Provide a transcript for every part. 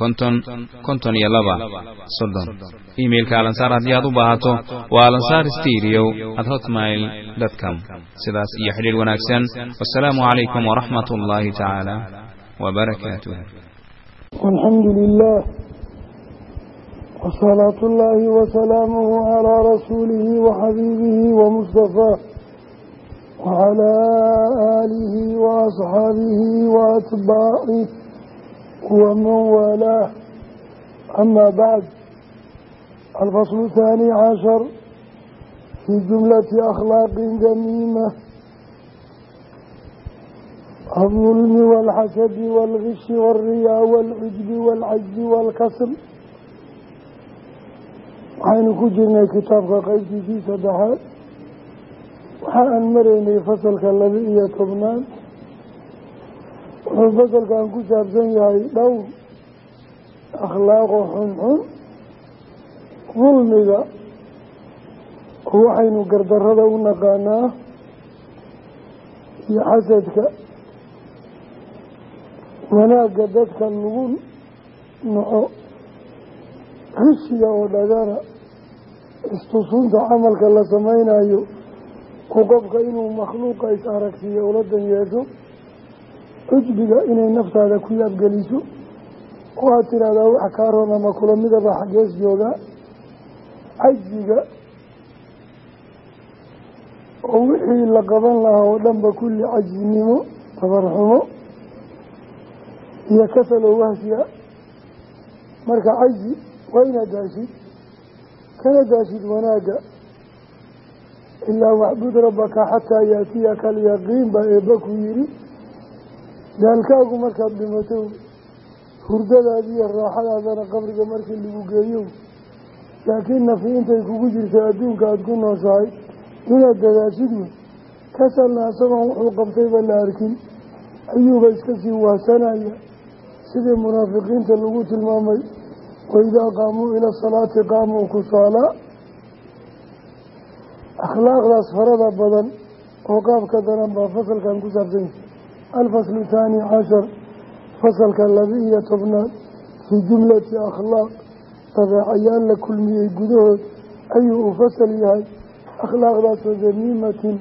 konton konton iyo laba. Soddon. Imailka alansaar haddii aad u baahato waa alansaar stuudio at hotmail com. Sidaas iyo xidhiir wanaagsan. Wasalaamu calaykum waraxmat ullaahi tacaala wabarakaatuh alxamdu lilah wsalaatu ullaahi wasalaamuhu calaa rasuulihi waxabiibihi wamustafaa wacalaa aalihi waasxaabihi waatbaacih waman waalaah amaa bacd alfaslu thaani cashar fii jumlati akhlaaqin damiima aldulmi waalxasadi waalgishi waalriyaa waalcujbi waalcajzi waalkasr waxaynu ku jirnay kitaabka qeybtiisii saddexaad waxa aan maraynay fasalka laba iyo tobnaad wuxuu fasalkan ku saabsan yahay dhowr akhlaaqo xunxun. Dulmiga oo waxaynu gardarrada u naqaanaa iyo xasadka. Wanaagga dadka lagu naco rishiga oo dhagana istusunta camalka la samaynayo ku qofka inuu makhluuqa is aragsiiyo uladan yeesho cujbiga inay naftaada ku yaabgeliso oo aad tidhaahdaa wax kaa roon ama kula midaba xaggees joogaa cajiga oo wixii la qaban lahaa oo dhanba kulli cajinimo tabarxumo iyo kasalo wahsiya marka caji waa inaad daashid kana daashid wanaagga ilaa waxbud rabbaka xataa yaatiyaka alyaqiin baa eebba ku yidhi daalkaagu markaad dhimato hurdadaadi iyo raaxadaadana qabriga markii lagu geeyo. Laakiin nafi intay kugu jirta adduunka aada ku nooshahay inaad dadaashid wey kasalna isagoon wuxuu qabtayba la arkin. Ayuuba iska sii waasanaya sidii munaafiqiinta lagu tilmaamay waidaa qaamuu ila salaati qaamuu kusaalaa akhlaaqdaas farada badan oo qaabka daran baa fasalkan ku saabsan. yahay alfaslu thaani cashar fasalka laba-iyo tobnaad fii jumlati akhlaaq dabeecayaal la kulmiyey gudahood ayuu u fasal yahay akhlaaqdaasoo damiimatin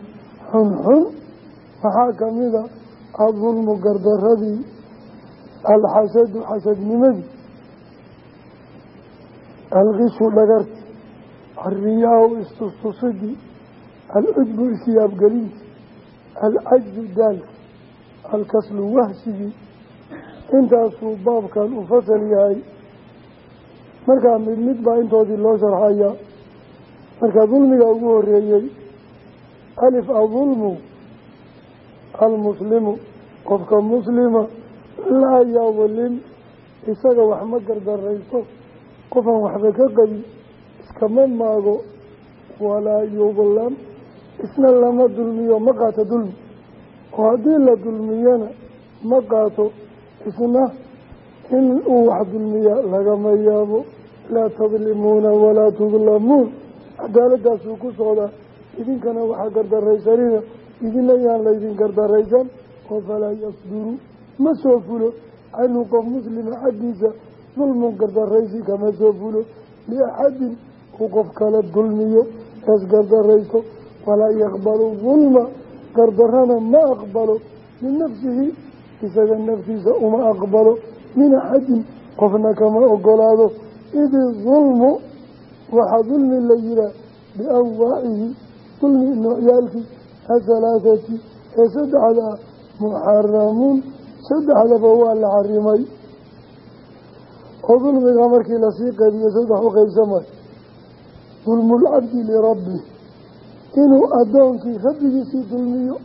xunxun waxaa ka mida adulmu gardaradii alxasadu xasadnimadii alkishu dhagarti alriyaahu istustusidii alcujbu isyaabgelinti alcajzu daalki alkaslu wahsigii intaasuu baabkan u fasal yahay. Markaa mid mid baa intoodii loo sharxayaa. Marka dulmiga ugu horeeyey alif adulmu almuslimu. Qofka muslima laa yadlim isaga wax ma gardaraysto qofaan waxba ka qabin iskama maago. Walaa yudlam isna lama dulmiyo ma qaato dulmi oo haddii la dulmiyana ma qaato isna in uu wax dulmiya lagama yaabo. Laa tadlimuuna walaa tudlamuun. Cadaaladaasuu ku socdaa idinkana waxaa gardaraysanina idina yaan laydin gardaraysan oo falaa yasduru. Ma soo fulo canhu qof muslima xaggiisa dulmun gardaraysi kama soo fulo. Liaxadin uu qof kale dulmiyo eesgardaraysto walaa yaqbalu dulma gardarana ma aqbalo min nafsihi isaga naftiisa uma aqbalo min axadin qofna kama ogolaado idi dulmu waxaa dulmi la yihaa bianwaacihi dulmi noocyaalkii ahalaathati ee saddexda ah muxaramuun saddexdaba waa la xarimay. Oo dulmiga markii la sii qeybiyo saddex u qeybsamay dulmulcabdi lirabbi inuu addoonkii rabbigiisii dulmiyo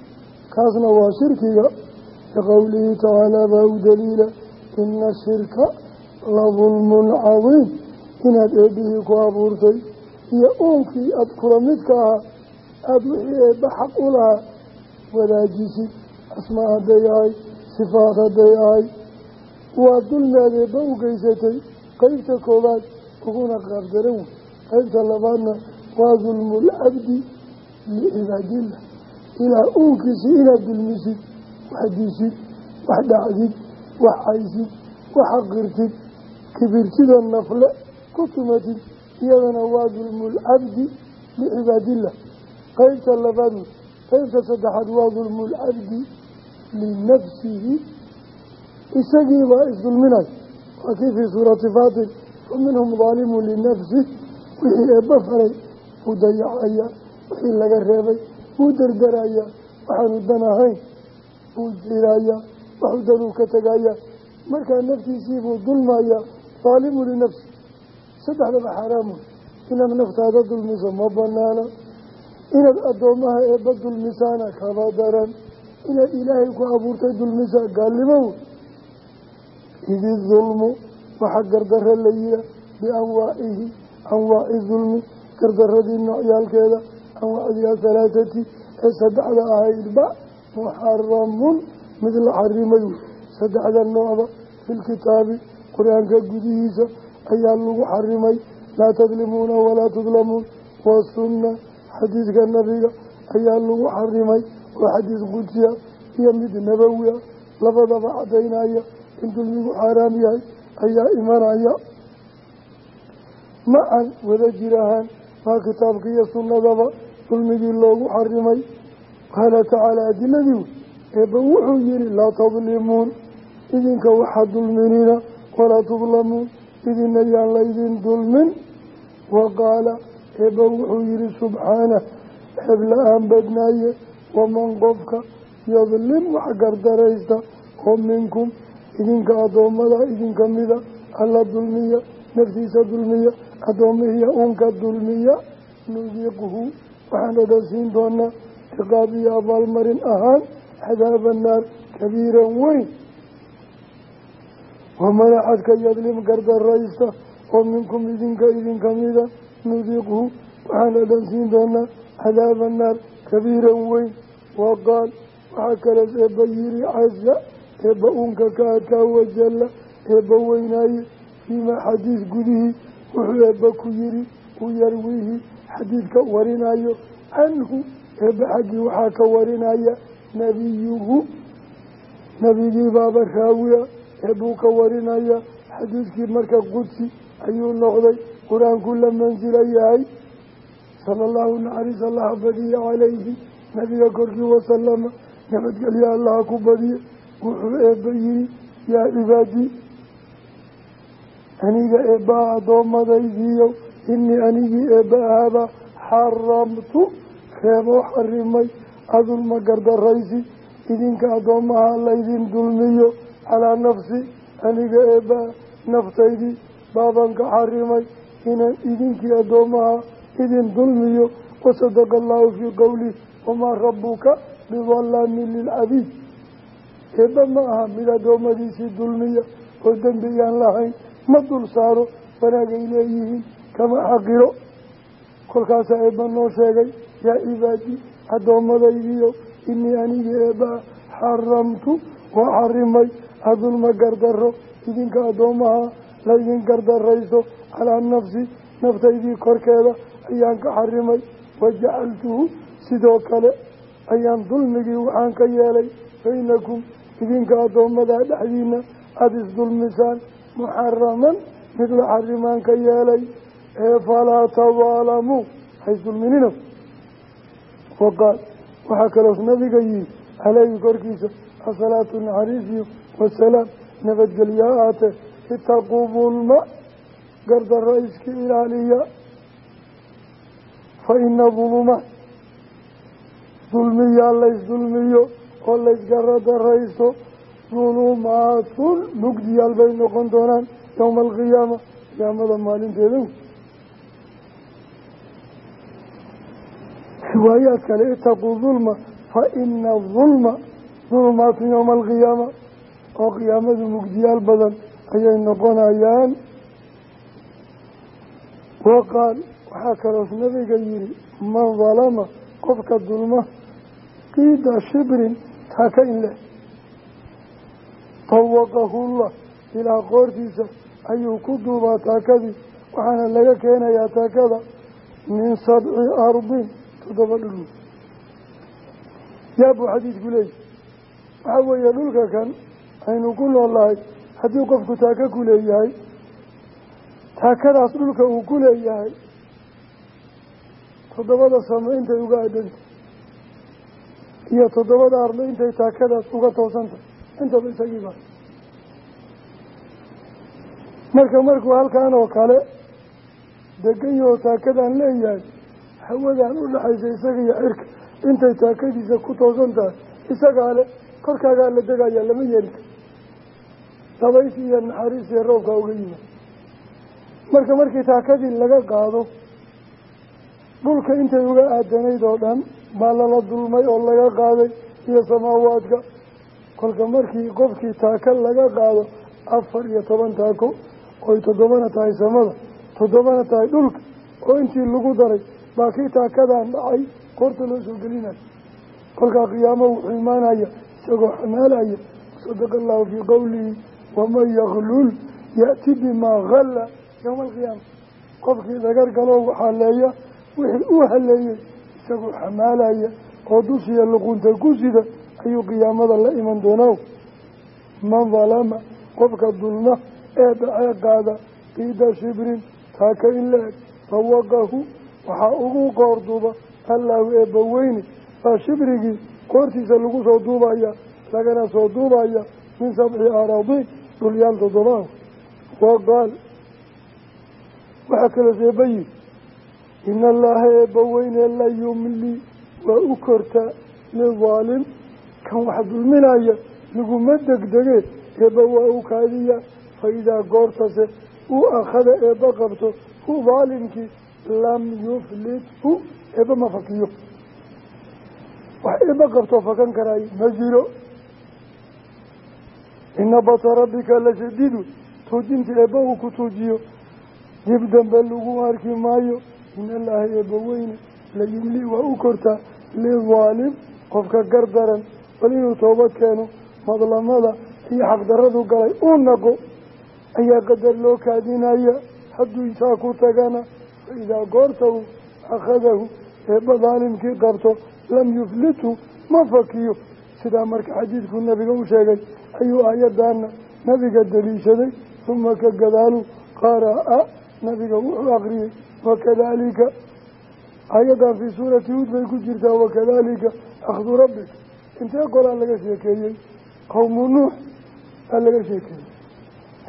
kaasna waa shirkiga. Liqowlihi tacaalaa baa u daliila ina shirka la dulmun cadiim inaad eebbihii ku abuurtay iyo uunkii aada kula midka ahaa aada wixii eebba xaq u lahaa wadaajisid asmaa hadday ahay sifaad hadday ahay waa dulmi aad eebba u geysatay qeybta koowaad uguna qaabdaran wey qeybta labaadna waa dulmulcabdi licibaadillah ilaah uunkiisii inaad dulmisid wax disid wax dhacdid wax caysid wax xaqirtid kibirtidoo nafle ku tumatid iyadana waa dulmulcabdi licibaadillah qeybta labaad qeybta saddexaad waa dulmulcabdi linafsihi isagiibaa isdulminay waa kii fii suurati faatir fa minhum wixii laga reebay wuu derderaya waxaanu dan ahayn wuu jiraya waxuu danuu ka tegaya markaa naftiisiibuu dulmaya daalimu linafsi. Saddexdaba xaraamu inaad naftaada dulmiso ma banaana inaad addoomaha eebba dulmisaana kaba daran. Inaad ilaahay ku abuurtay dulmisaa gaalnimow idi dulmu waxaa gardarro la yihaa bianwaacihi anwaaci dulmi gardaradii noocyaalkeeda anwaacdii athalaatati ee saddexda ahaydba muxaramun mid la xarimay wey saddexda noocba filkitaabi qur'aanka gudihiisa ayaa lagu xarimay laa tadlimuuna walaa tudlamuun wasunna xadiidka nabiga ayaa lagu xarimay oo xadiis qudsiya iyo mid nabowi ah labadaba caddaynaya in dulmigu xaaraam yahay ayaa imanaya macan wada jir ahaan maa kitaabka iyo sunnadaba dulmigii loogu xarimay qaala tacaala adiladii wey eebba wuxuu yihi laa tadlimuun idinka waxaa dulminina walaa tudlamuun idina yaan laydin dulmin. Wa qaala eebba wuxuu yihi subxaanah ceeb la'aan badnaaye waman qofka yadlim wax gardaraysta oo minkum idinka addoommada idinka mida alla dulmiya naftiisa dulmiya addoomihiya unka dulmiya waxaan siin doonaa ciqaab iyo abaalmarin ahaan cadaaba naar kabiiran weyn waman axadka yadlim gardaraysta oo minkum idinka idinka mida nudiiqhu waxaan siin doonaa cadaaba naar kabiiran weyn wa qaal waxaa kalees eebba yiri casa eebba unka ka adkaa wajalla eebba weynaaye fiimaa xadiis gudihii wuxuu eebba ku yiri u yarwiihi xadiidka warinayo canhu eebba xaggii waxaa ka warinaya nebiyuhu nebigii baaba raawiya eebbuu ka warinaya xadiidkii marka qudsi ayuu noqday qur'aanku la mansila yahay sala allahu naxariis allaha badiye calayhi nabiga korkii wasalama nabadgelyo allaha ku badiye wuxuu eebba yihi yaa cibaadii aniga eebbaa addoommadaydiiyo inii anigii eebba ahaaba xaramtu reeboo xarimay adulma gardaraysi idinka addoommaha laydin dulmiyo calaa nafsi aniga eebbaa naftaydii baabanka xarimay inaan idinkii addoommaha idin dulmiyo. Wasadaqa allaahu fii qowlih wamaa rabbuka bidallaamin lilcabiid eebba ma aha mid addoommadiisii dulmiya oo dembi yaan lahayn. Ma dul saaro wanaagay leeyihiin kama xaqiro. Kolkaasaa eebba noo sheegay yaa cibaadii addoommadaydiyo inii anigii eebbaa xaramtu waa xarimay. Adulma gardarro idinka addoommaha laydin gardarayso calaa nafsi naftaydii korkeeda ayaan ka xarimay. Wajacaltuhu sidoo kale ayaan dulmigii waxaan ka yeelay baynakum idinka addoommadaa dhexdiina aada isdulmisaan muxaraman mid la xarimaan ka yeelay ee falaa tadaalamuu haysdulminina waqaal waxaa kaloos nabiga yihi caleyhi korkiisa asalaatu naxariisiyo wasalaam nabadgelyo ha aatee itaquu dulma gardarro iska ilaaliya fa ina duluma dulmiyaa laysdulmiyo oo laysgaradaraysto dulumaatun mugdiyaal bay noqon doonaan yowma alqiyaama qiyaamada maalinteeda riwaayaad kale itaquu dulma fa ina dulma dulumaatun yowma alqiyaama oo qiyaamadu mugdiyaal badan ayay noqonayaan. Waqaal waxaa kaloos nabiga yihi man dalama qofka dulma qiida shibrin taaka in leh tawaqahullah ilaa qoortiisa ayuu ku duubaa taakadii waxaana laga keenayaa taakada min sabci ardin toddoba dhul yaabuu xadiidku leeyahy waxaa weeye dhulka kan aynu ku noolnahay haddii qofku taaka ku leeyahay taakadaas dhulka uu ku leeyahay toddobada samo intay uga adanta iyo toddobada arlo intay taakadaas uga toosantahay intaba isagii baa. Marka markuu halkan oo kale degan yahoo taakadaan leeyahay hawadaan u dhaxaysa isaga iyo cirka. Intay taakadiisa ku toosan tahay isagaa le korkaagaa la degayaa lama yeeli karo dabaysi iyo naxariis iyo roobkaa uga yimaad marka markii taakadii laga qaado dhulka intay uga aadanayd oo dhan baa lala dulmay oo laga qaaday iyo samaawaadka. Kolka markii qofkii taaka laga qaado afar iyo toban taako oy toddobana tahay samada toddobana tahay dhulka oo intii lagu daray baa kii taakadan dhacay koorta loo soo gelinayo. Kolkaa qiyaamo wuxuu imaanaya isagoo xamaalaya sadaqa allahu fii qowlihi waman yaklul ya'ti bimaa halla yowma alqiyaama qofkii dagar galoo waxaleeya wixii u haleeyey isagoo xamaalaya oo dushiya luqunta ku sida ayuu qiyaamada la iman doonaa man dalama qofka dulma ee dhacee qaada qiida shibrin taaka in la eg fawaqahu waxaa ugu qoor duuba allaahu eebbaweyne baa shibrigii qoortiisa lagu soo duubaya lagana soo duubaya min sabci araadiin dhulyaal toddobaa waqaal waxaa kaloo seebayi ina allaaha eebbaweyne la yumli waa u kortaa lidaalim kan wax dulminaya laguma degdege eebba waa u kaadiya fa idaa goortase uu akhada eebba qabto hu daalimkii lam yuflithu eebba ma fakiyo. Wax eebba qabtoo fakan karaayo ma jiro. Ina bata rabbika la shadiidu tuujinta eebba uu ku tuujiyo. Dib dambe lagu arki maayo in allaaha eebba weyne la yumli waa u kortaa lidaalim qofka gar daran bal inuu toobad keeno madlamada iyo xaqdaradu galay uu naqo ayaa qadar loo kaadinaya hadduu intaa ku tagana idaa goorta uu akhadahu eebba daalimkii qabto lam yuflithu ma fakiyo sidaa marka xadiidkuu nabiga u sheegay ayuu aayadaana nabiga daliishaday uma ka gadaalu qaraa nabiga wuxuu akriyey wakadalika ayadan fii suurati huud bay ku jirtaa wakadalika akhdu rabbik intee qolaa laga sheekeeyey qowmu nuux baa laga sheekeeyey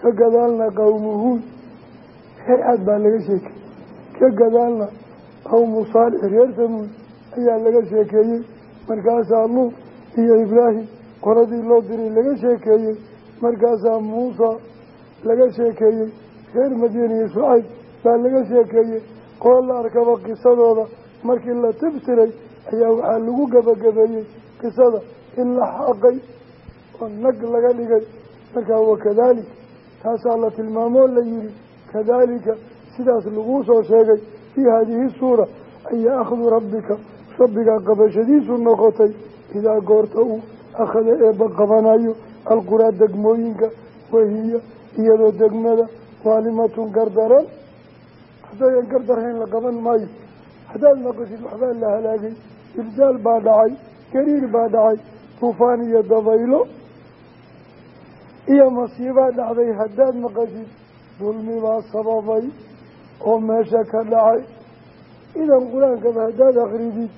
ka gadaalna qowmu huud reer caad baa laga ka gadaalna qowmu saalix reer samuud ayaa laga sheekeeyey. Markaasaa luud iyo ibraahim qoladii loo diray laga sheekeeyey. Markaasaa muusa laga sheekeeyey. Reer madyan iyo shucayb baa laga sheekeeyey. Qolo la arkaba qisadooda. Markii la tiftiray ayaa waxaa lagu gebagabeeyey qisada. In la xaqay oo nag laga dhigay. Markaa wakadaalik taasaa la tilmaamoo la yihi kadaalika sidaas laguu soo sheegay fii haadihi suura ayaa akhdu rabbika rabbigaa qabashadiisu noqotay idaa goorta uu akhada eebba qabanayo alquraa degmooyinka wahiya iyadoo degmada daalimatun gardaran. Haddayan gardarhayn la qaban maayo haddaad maqashid waxbaa la halaagay iljaal baa dhacay gariir baa dhacay tuufaan iyo dabaylo iyo masiibaa dhacday haddaad maqashid dulmi baa sababay oo meesha ka dhacay. Idan qur'aankaba haddaad akridid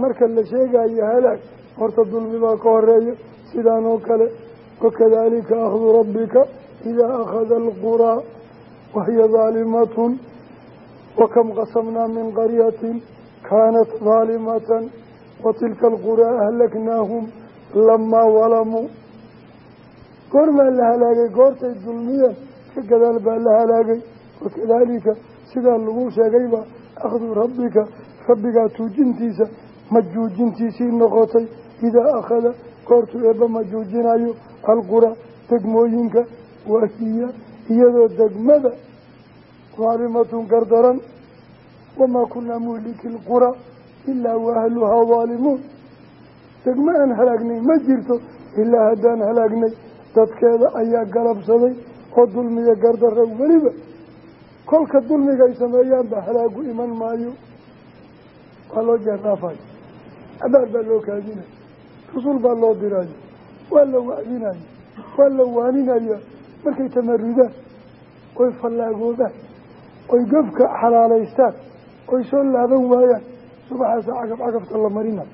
marka la sheegayo halaag horta dulmibaa ka horreeya sidaan oo kale wakadalika akhdu rabbika idaa akhada alquraa wahiya daalimatun wakam qasamnaa min qaryatin kaanat daalimatan watilka alquraa ahlaknaahum lamaa dalamuu goormaa la halaagay goortay dulmiyeen ka gadaal baa la halaagay wakadaalika sidaa lagu sheegayba akhdu rabbika rabbigaa tuujintiisa majuujintiisii noqotay. Idaa akhada goortuu eebba majuujinayo alqura degmooyinka wahiya iyadoo degmada daalimatun gardaran. Wamaa kunaa muhliki lqura ilaa waahluhaa daalimuun degmo aan halaagnay ma jirto ilaa haddaan halaagnay dadkeeda ayaa galabsaday oo dulmiya gardarra weliba kolka dulmiga ay sameeyaanba halaagu iman maayo. Waa loo jeerdhaafayo abaar baa loo kaadinayo rasuul baa loo dirayo waa la wacdinayo waa la waaninaya markay tamaridaan oy fallaagoobaan oy gafka xalaalaystaan oy soo laaban waayaan. Subaxaasa cagaf cagafta la marina.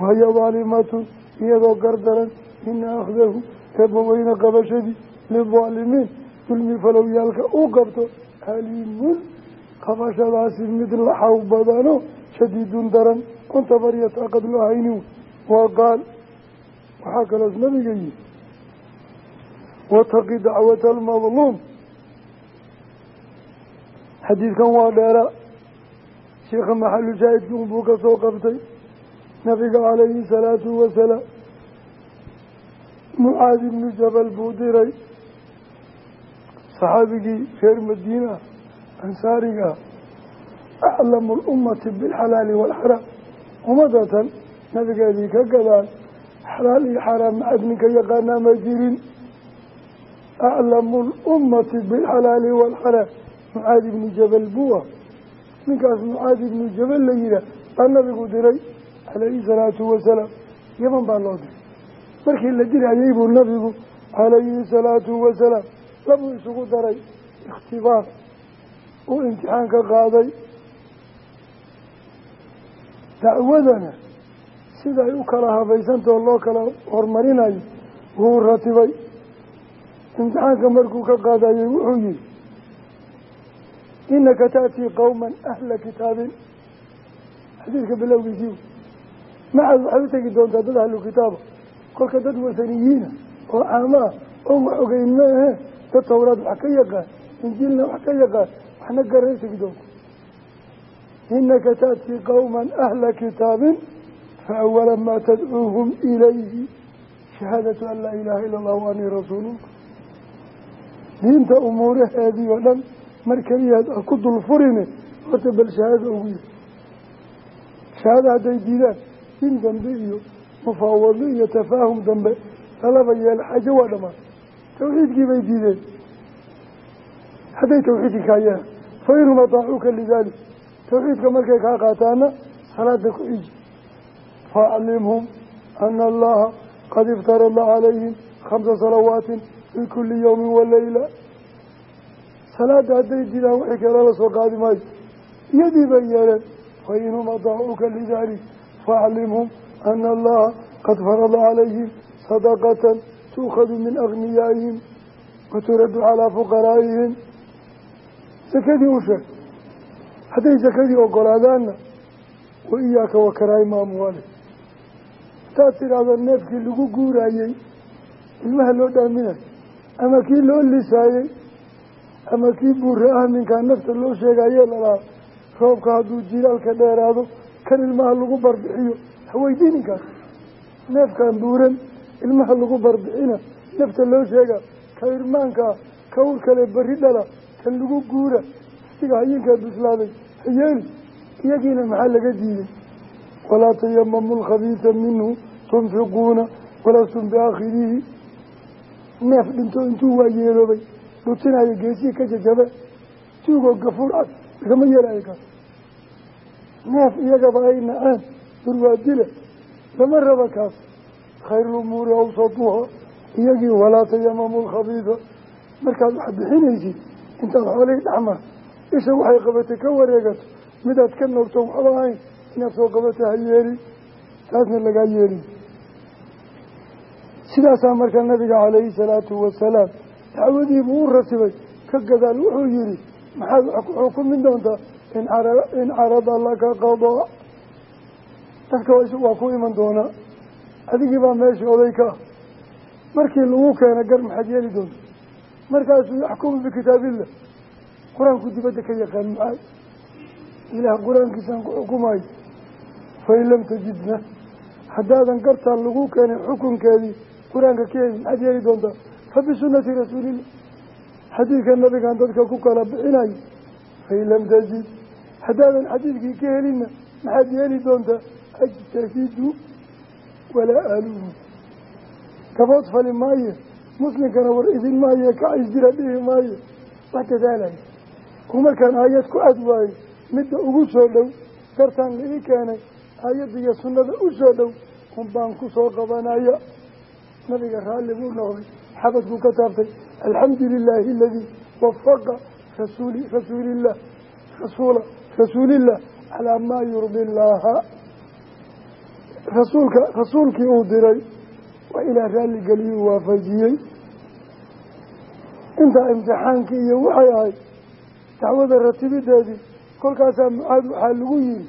Wahiya daalimatun iyadoo gardaran ina akhdahu eebbaweyne qabashadii lidaalimiin dulmi falowyaalka uu qabto aliimun qabashadaasi mid laxaw badano shadiidun daran on tabariya taaqad loo haynin waa qaal waxaa kaloos nabiga yihi wataqi dacwata almadluum xadiidkan waa dheera sheikha maxalu shaahidki unbuu ka soo qabtay nabiga calayhi salaatu wasalaam mucaad ibnu jabal buu diray saxaabigii reer madiina ansaariga aclamu lummati bilxalaali waalxaraam ummadatan nabigeedii ka gadaan xalaal iyo xaraam macad ninka yaqaanaa ma jirin. Aclamu lummati bilxalaali waalxaraam mucaad ibnu jabal buwa ninkaas mucaad ibnu jabal la yihaah baa nabigu diray calayhi salaatu wasalaam yaman baa loo diray. Markii la dirayay buu nabigu calayhi salaatu wasalaam labuu isugu daray ikhtibaar uu imtixaan ka qaaday. Dacwadana siday u kala habaysantao loo kala horumarinayo wuu ratibay. Imtixaanka markuu ka qaadayay wuxuu yihi inaka taatii qowman ahla kitaabin. Xadiidka bilowgiisii maxaad waxay u tegi doontaa dad ahlu kitaaba kolka dad wasaniyiina ah oo wax ogeyn ma ahe dad tawraad wax ka yaqaan injiilna wax ka yaqaan waxna garay tegi doonta inaka taatii qowman ahla kitaabin fa maa tadcuuhum ilayhi. Shahaadatu an laa ilaaha ila allah wa anii rasuuluka diinta umuuraheedii oo dhan mar keliyaad a ku dul furine horta bal shahaada ugu yiri shahaada hadday diidaan din dambe iyo mufaawado iyo tafaahum dambe lalaba yeel xajo waa dhammaan tawxiidkii bay diideen. Hadday tawxiidkii kaa yeelan fa inhum ataacuuka lidaalik tawxiidka markay kaa qaataana salaada ku xiji faaclimhum ana allaha qad iftarada calayhim khamsa salawaatin fii kuli yowmin walayla salaada hadday diidaan wixii kale la soo qaadi maayo iyadii bay yeeleen fa inhum ataacuuka lidaalik faaclimhum ana allaha qad farada calayhim sadaqatan tuukhadu min agniyaa'ihim waturaddu calaa fuqaraa'ihim sakadii u sheeg hadday sakadii ogolaadaanna wa iyaaka wa karaa'ima amwaali hadaad tidhaahdo neefkii lagu guuraayey ilmaha loo dhaaminayo ama kii loo lisaayey ama kii buura ah minkaa nafta loo sheegaye lalahaa roobka hadduu jilaalka dheeraado kan ilmaha lagu barbixiyo haweydiininkaas neefkan buuran ilmaha lagu barbixina nafta loo sheega ka irmaankaa ka ur kale berri dhala kan lagu guura waftiga hayinkaa bislaaday hayeeli iyagiina maxaa laga diiday walaa tayamamu lkhabiisa minhu tunfiquuna walastum biaakhirihi. Neef dhinto intuu waa yeeloobay dhutinayo geesihii ka jajabe tuugoo gafuur cad lagama yeelayo kaas neef iyagaba ay naceen durwaadile lama raba kaas khayruumuuri awsatuha iyagii walaa tayamamu lkhabiisa markaad wax bixinaysid intaad xoolihii dhexmar isha waxay qabatay ka wareegato midaad ka noogto waxba ahayn inaad soo qabato ha yeelin taasna lagaa yeelin sidaasaa markaa nabiga calayhi salaatu wasalaam dacwadiibuu u rasibay. Ka gadaal wuxuu yihi maxaad wax ku xukumin doontaa? In carada laka qadaa dadka waa ku iman doonaa adigii baa meesha oday ka. Ah markii lagu keena gar maxaad yeeli doonta? Markaasuu yaxkumu bikitaabillah qur'aanku dibadda ka yaqaan maxaay ilaah qur'aankiisaan ku xukumayo fain lam tajidna. Haddaadan gartaan lagu keenay xukunkeedii qur'aanka ka heli maxaad yeeli doontaa fa bisunati rasuulillah. Xadiidka nabigaan dadka ku kala bixinayo fain lam tajid. Haddaadan xadiidkii ka helinna maxaad yeeli doontaa ajtahidu walaa aluhu gabood fali maaye muslimkana war idin maaye kacis jira dhihi maayo wax dadaalaya ku markaan aayad ku ad waayo midda ugu soo dhow gartaan la ii keenay aayadda iyo sunnada u soo dhow un baan ku soo qabanaya nabiga raalli buu noqday xabad buu ka taabtay alxamdu lilaahi aladii wafaqa rasuuli rasuulillah calaa maa yurdi illaaha rasuulka rasuulkii uu diray waa ilaah raalligeliyuu waafajiyey. Intaa imtixaankii iyo waxay ahayd dacwada ratibideedii kolkaasaa mucaad waxaa lagu yiri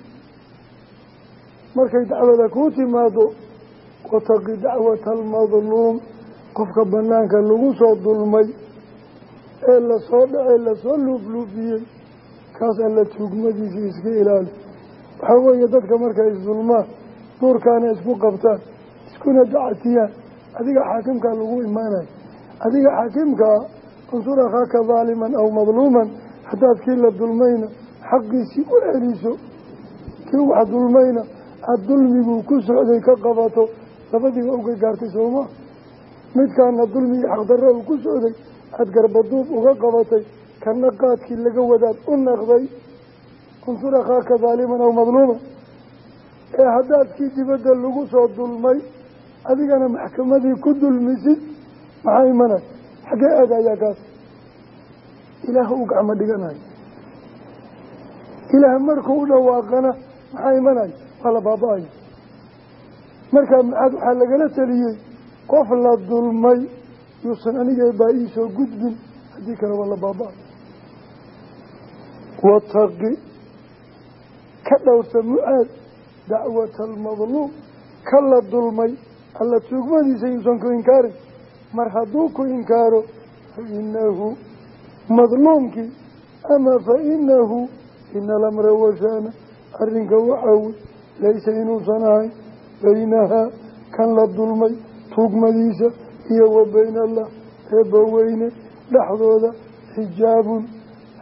markay dacwada kuu timaado wataqi dacwata almadluum qofka banaanka lagu soo dulmay ee la soo dhacee la soo luufluufiyey kaas alla tuugmadiisii iska ilaali. Waxaa weeye dadka markay isdulmaan duurkaana isku qabtaan iskuna dacatiyaan adiga xaakimkaa lagu imaanayo. Adiga xaakimkaa unsur akhaaka daaliman aw madluuman haddaad kii la dulmayna xaqiisii u celiso. Kii wax dulmayna aada dulmiguu ku socday ka qabato labadiiba uga gaartay sooma midkaana dulmigii xaqdarra uu ku socday aada garbaduub uga qabatay kana qaadkii laga wadaad u naqday. Unsur akhaaka daaliman aw madluuman ee haddaad kii dibadda lagu soo dulmay adigana maxkamadii ku dulmisid maxaa imanay? Xaggee aadayaa kaas ilaah u gacmo dhiganayo ilaah markuu u dhawaaqana maxaa imanaya waa la baaba-ayo markaa maxaad waxaa lagala teliyey qof la dulmay yuusan anigee baa iisoo gudbin haddii kale waa la baaba-ayo wataqi ka dhowrsa mucaad dacwata almadluum ka la dulmay alla tuugmadiisa yuusan ku inkaarin mar hadduu ku inkaaro fa inahu madluumkii ama fa inahu ina alamra washaana arrinka waxaa wey laysa inuusan ahayn baynahaa kan la dulmay tuugmadiisa iyo wa bayna allah eebbaweyne dhexdooda xijaabun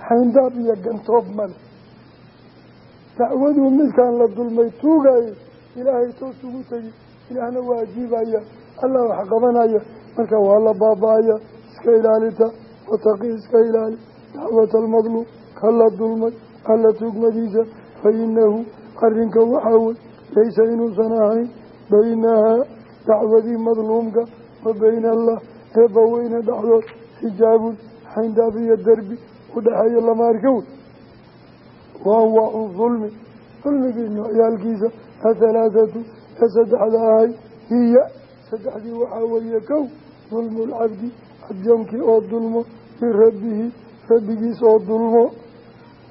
xayndaab iyo gantoob male dacwaduu midkaan la dulmay tuugaayo ilaahay toos ugu tegi ilaahna waa ajiibaya allah wax qabanaya marka waa la baaba-aya iska ilaalita wataqi iska ilaali dacwata almadluum ka la dulmay alla tuugmadiisa fa inahu arrinka waxaa wey laysa inuusan ahayn baynahaa dacwadii madluumka wa bayna allah eebbaweyne dhexdood xijaabun xayndaab iyo derbi u dhexeeyo lama wa anwaacu dulmi dulmigii noocyaalkiisa athalaatatu ee saddexda ahay hiya saddexdii waxaa weeye kow dulmu lcabdi adyoonkii oo dulmo birabbihi rabbigiis oo dulmo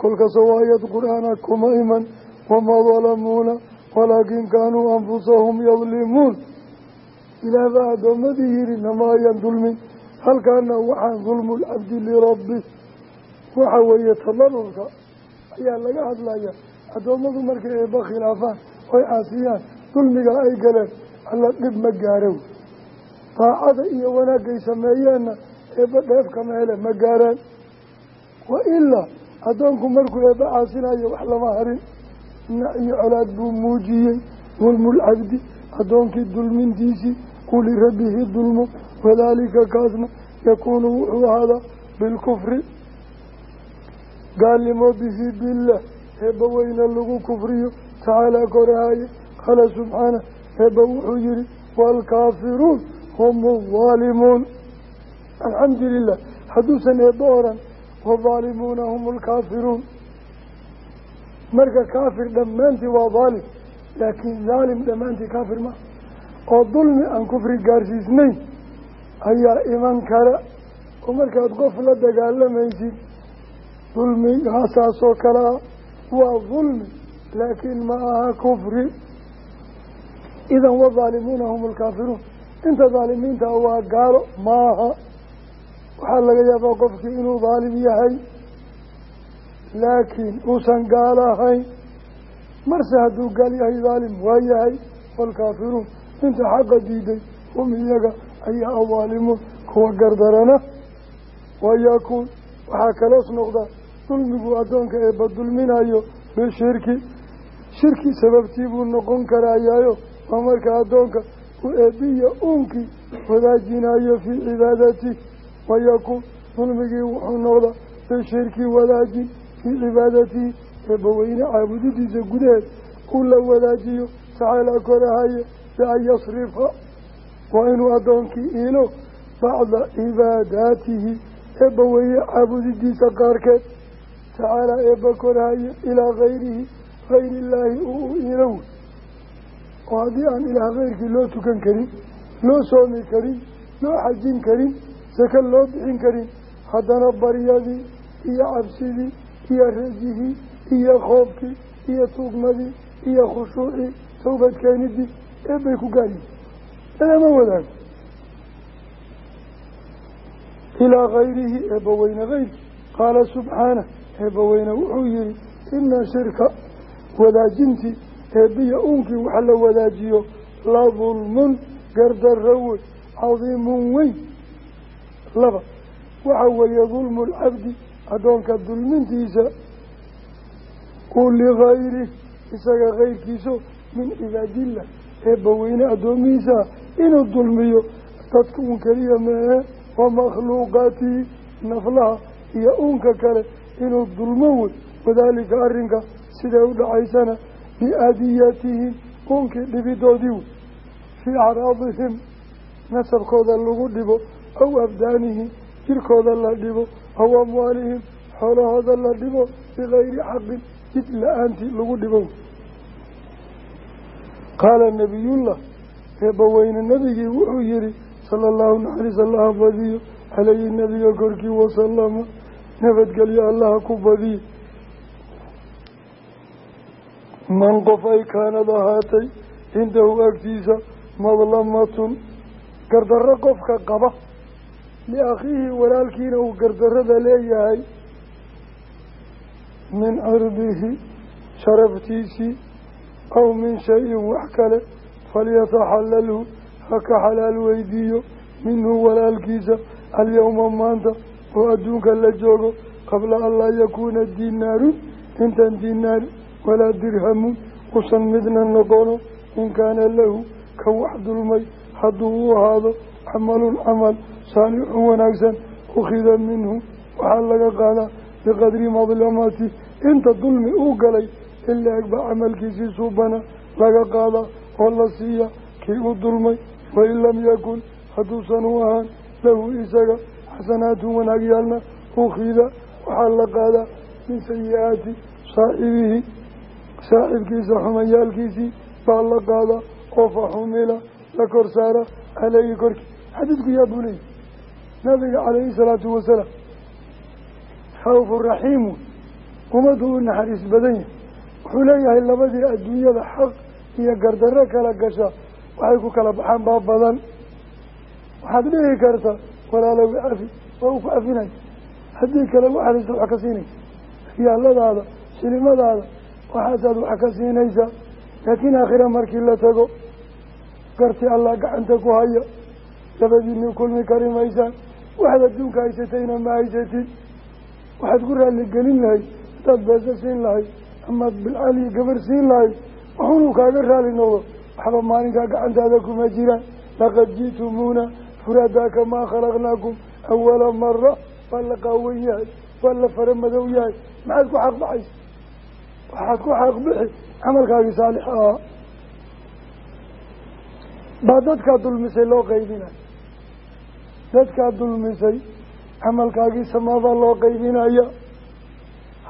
kolkasoo aayad qur'aana kuma iman wamaa dalamuuna walaakin kaanuu anfusahum yadlimuun ilaah baa addoommadii yihi nama ayan dulmin halkaana waxaan dulmu lcabdi lirabbi ayaa laga hadlaya addoommadu markay eebba khilaafaan oy caasiyaan dulmiga ay galeen alla dhib ma gaaro daacada iyo wanaagay sameeyeenna eebba dheefkama hele ma gaaraan. Wa ilaa addoonku markuu eebba caasinayo wax lama harin. Nac iyo colaad buu muujiyey dulmulcabdi addoonkii dulmintiisii uu lirabbihi dulmo wadaalika kaasna yakuunu wuxuu ahaadaa bilkufri gaalnimo bihi billah eebba weyne lagu kufriyo. Tacaalaa korahaye qaala subxaana eebba wuxuu yihi waalkaafiruun hum aldaalimuun alxamdu lilah hadduusan eebba oran waadaalimuuna hum alkaafiruun. Marka kaafir dhammaantii waa daalim laakiin daalim dhammaantii kaafir maa oo dulmi aan kufri gaarsiisnayn ayaa iman kara. Oo markaad qof la dagaalamaysid dulmi haasaasoo kale ah waa dulmi laakiin ma aha kufri. Idan wadaalimuuna hum alkaafiruun inta daalimiinta waa gaalo maaha. Waxaa laga yaabaa qofkii inuu daalim yahay laakiin uusan gaalo ahayn. Marse hadduu gaal yahay daalim waa yahay waalkaafiruun inta xaqa diiday hum iyaga ayaa awaalimuun kuwa gardarana. Wayakuun waxaa kaloos noqda dulmigu addoonka eebba dulminayo bishirki shirki. Sababtii buu noqon karayaayo waa marka addoonka uu eebbiya uunkii wadaajinayo fii cibaadati wayakuun dulmigii wuxuu noqda bishirki wadaajin fii cibaadatihi eebbaweyne caabudidiisa gudaheed uu la wadaajiyo tacaala korahaye bian yasrifa waa inuu addoonkii iilo bacda cibaadaatihi eebbaweyne caabudidiisa qaarkeed tacaala eebba korahaye ilaa gayrihi gayri illaahi uu u iilow oo haddii aan ilaah keyrkii loo tukan karin loo soomi karin loo xajin karin saka loo bixin karin haddana baryadii iyo cabsidii iyo rajihii iyo khoobkii iyo tuugmadii iyo khushuucii tawbad keenidii eebbay ku gaaryihin lagama wadaago ilaa gayrihi eebbaweyne keyrkii qaala subxaanah eebbaweyne wuxuu yihi ina shirka wadaajintii eebbiya uunkii waxa la wadaajiyo la dulmun gardarro wey cadiimun weyn laba waxa weeye dulmu lcabdi addoonka dulmintiisa uu ligayri isaga kayrkiiso min cibaadillah eebbaweyne addoomihiisa inuu dulmiyo dadka uun keliya meehe wa naflaha iyo uunka kale inuu dulmo wey wadaalika arrinka siday u dhacaysana? Biaadiyatihim uunkii dhibidoodii wey fii acraadihim nasabkooda lagu dhibo aw abdaanihim jirkooda la dhibo aw amwaalihim xoolahooda la dhibo bikayri xaqin jid la'aantii lagu dhibo. Qaala nabiyullah eebbaweyne nebigii wuxuu yihi sala allahu naxariis allaha badiyo calayhi nabiga korkii wasalama nabadgelyo allaha ku badiyo man qof ay kaanad ahaatay cindahu agtiisa madlamatun gardarro qofka qaba. Liakhiihi walaalkiina uu gardarrada leeyahay. Min cirdihi sharaftiisii aw min shay-in wax kale. Falyataxalalhu ha ka xalaal weydiiyo. Minhu walaalkiisa alyawma maanta oo adduunka la joogo qabla an laa yakuuna diinaarun intan diinaar walaa dirhamun usan midna noqono in kaana lahu ka wax dulmay hadduu u ahaado camalun camal saalixun wanaagsan ukhida minhu waxaa laga qaadaa biqadri madlamati inta dulmi uu galay in la camalkiisii suubana laga qaadaa oo la siiya kii u dulmay wain lam yakun hadduusan u ahaan lahu isaga xasanaatun wanaagyaalna ukhida waxaa la qaadaa min sayi-aati saaxibihi saaxibkiisa xumayaalkiisii baa la qaadaa oo fa xumila la kor saara caleyhi korkii. Xadiidku yaa buu leeyahy nabiga calayhi salaatu wasalaam rawfu raxiimu ummaddu u naxariis badan yahay. Wuxuu leeyahay labadii adduunyada xaq iyo gardarro kala gasha waxay ku kala baxaan baa badan. Waxaad dhihi karta walaalow cafi waa uu ku cafinay haddii kale waxariista wax ka siinaysa. Riyaaladaada shilimadaada waxaasaad wax ka siinaysaa laakiin aakhira markii la tago garti allah gacanta ku haya. Labadiinni kulmi kari maysaan waxaad adduunka haysatayna ma haysatin waxaad ku raalligelin lahayd. Hadaad beesa siin lahayd. Amaad bilcaliyi gabar siin lahayd. Waxunuu kaaga raali noqdo. Waxba maalinkaa gacantaada kuma jiraan laqad ji'tumuuna furaadaa kamaa khalaqnaakum awala mara waa la qaawan yahay waa la fara madow yahay. Maxaad ku xaqbaxaysa waxaad ku xaqbixi camalkaagii saalix ahaa baa dadkaa dulmisay loo qaybinayo dadkaa dulmisay camalkaagii samaabaa loo qaybinaya.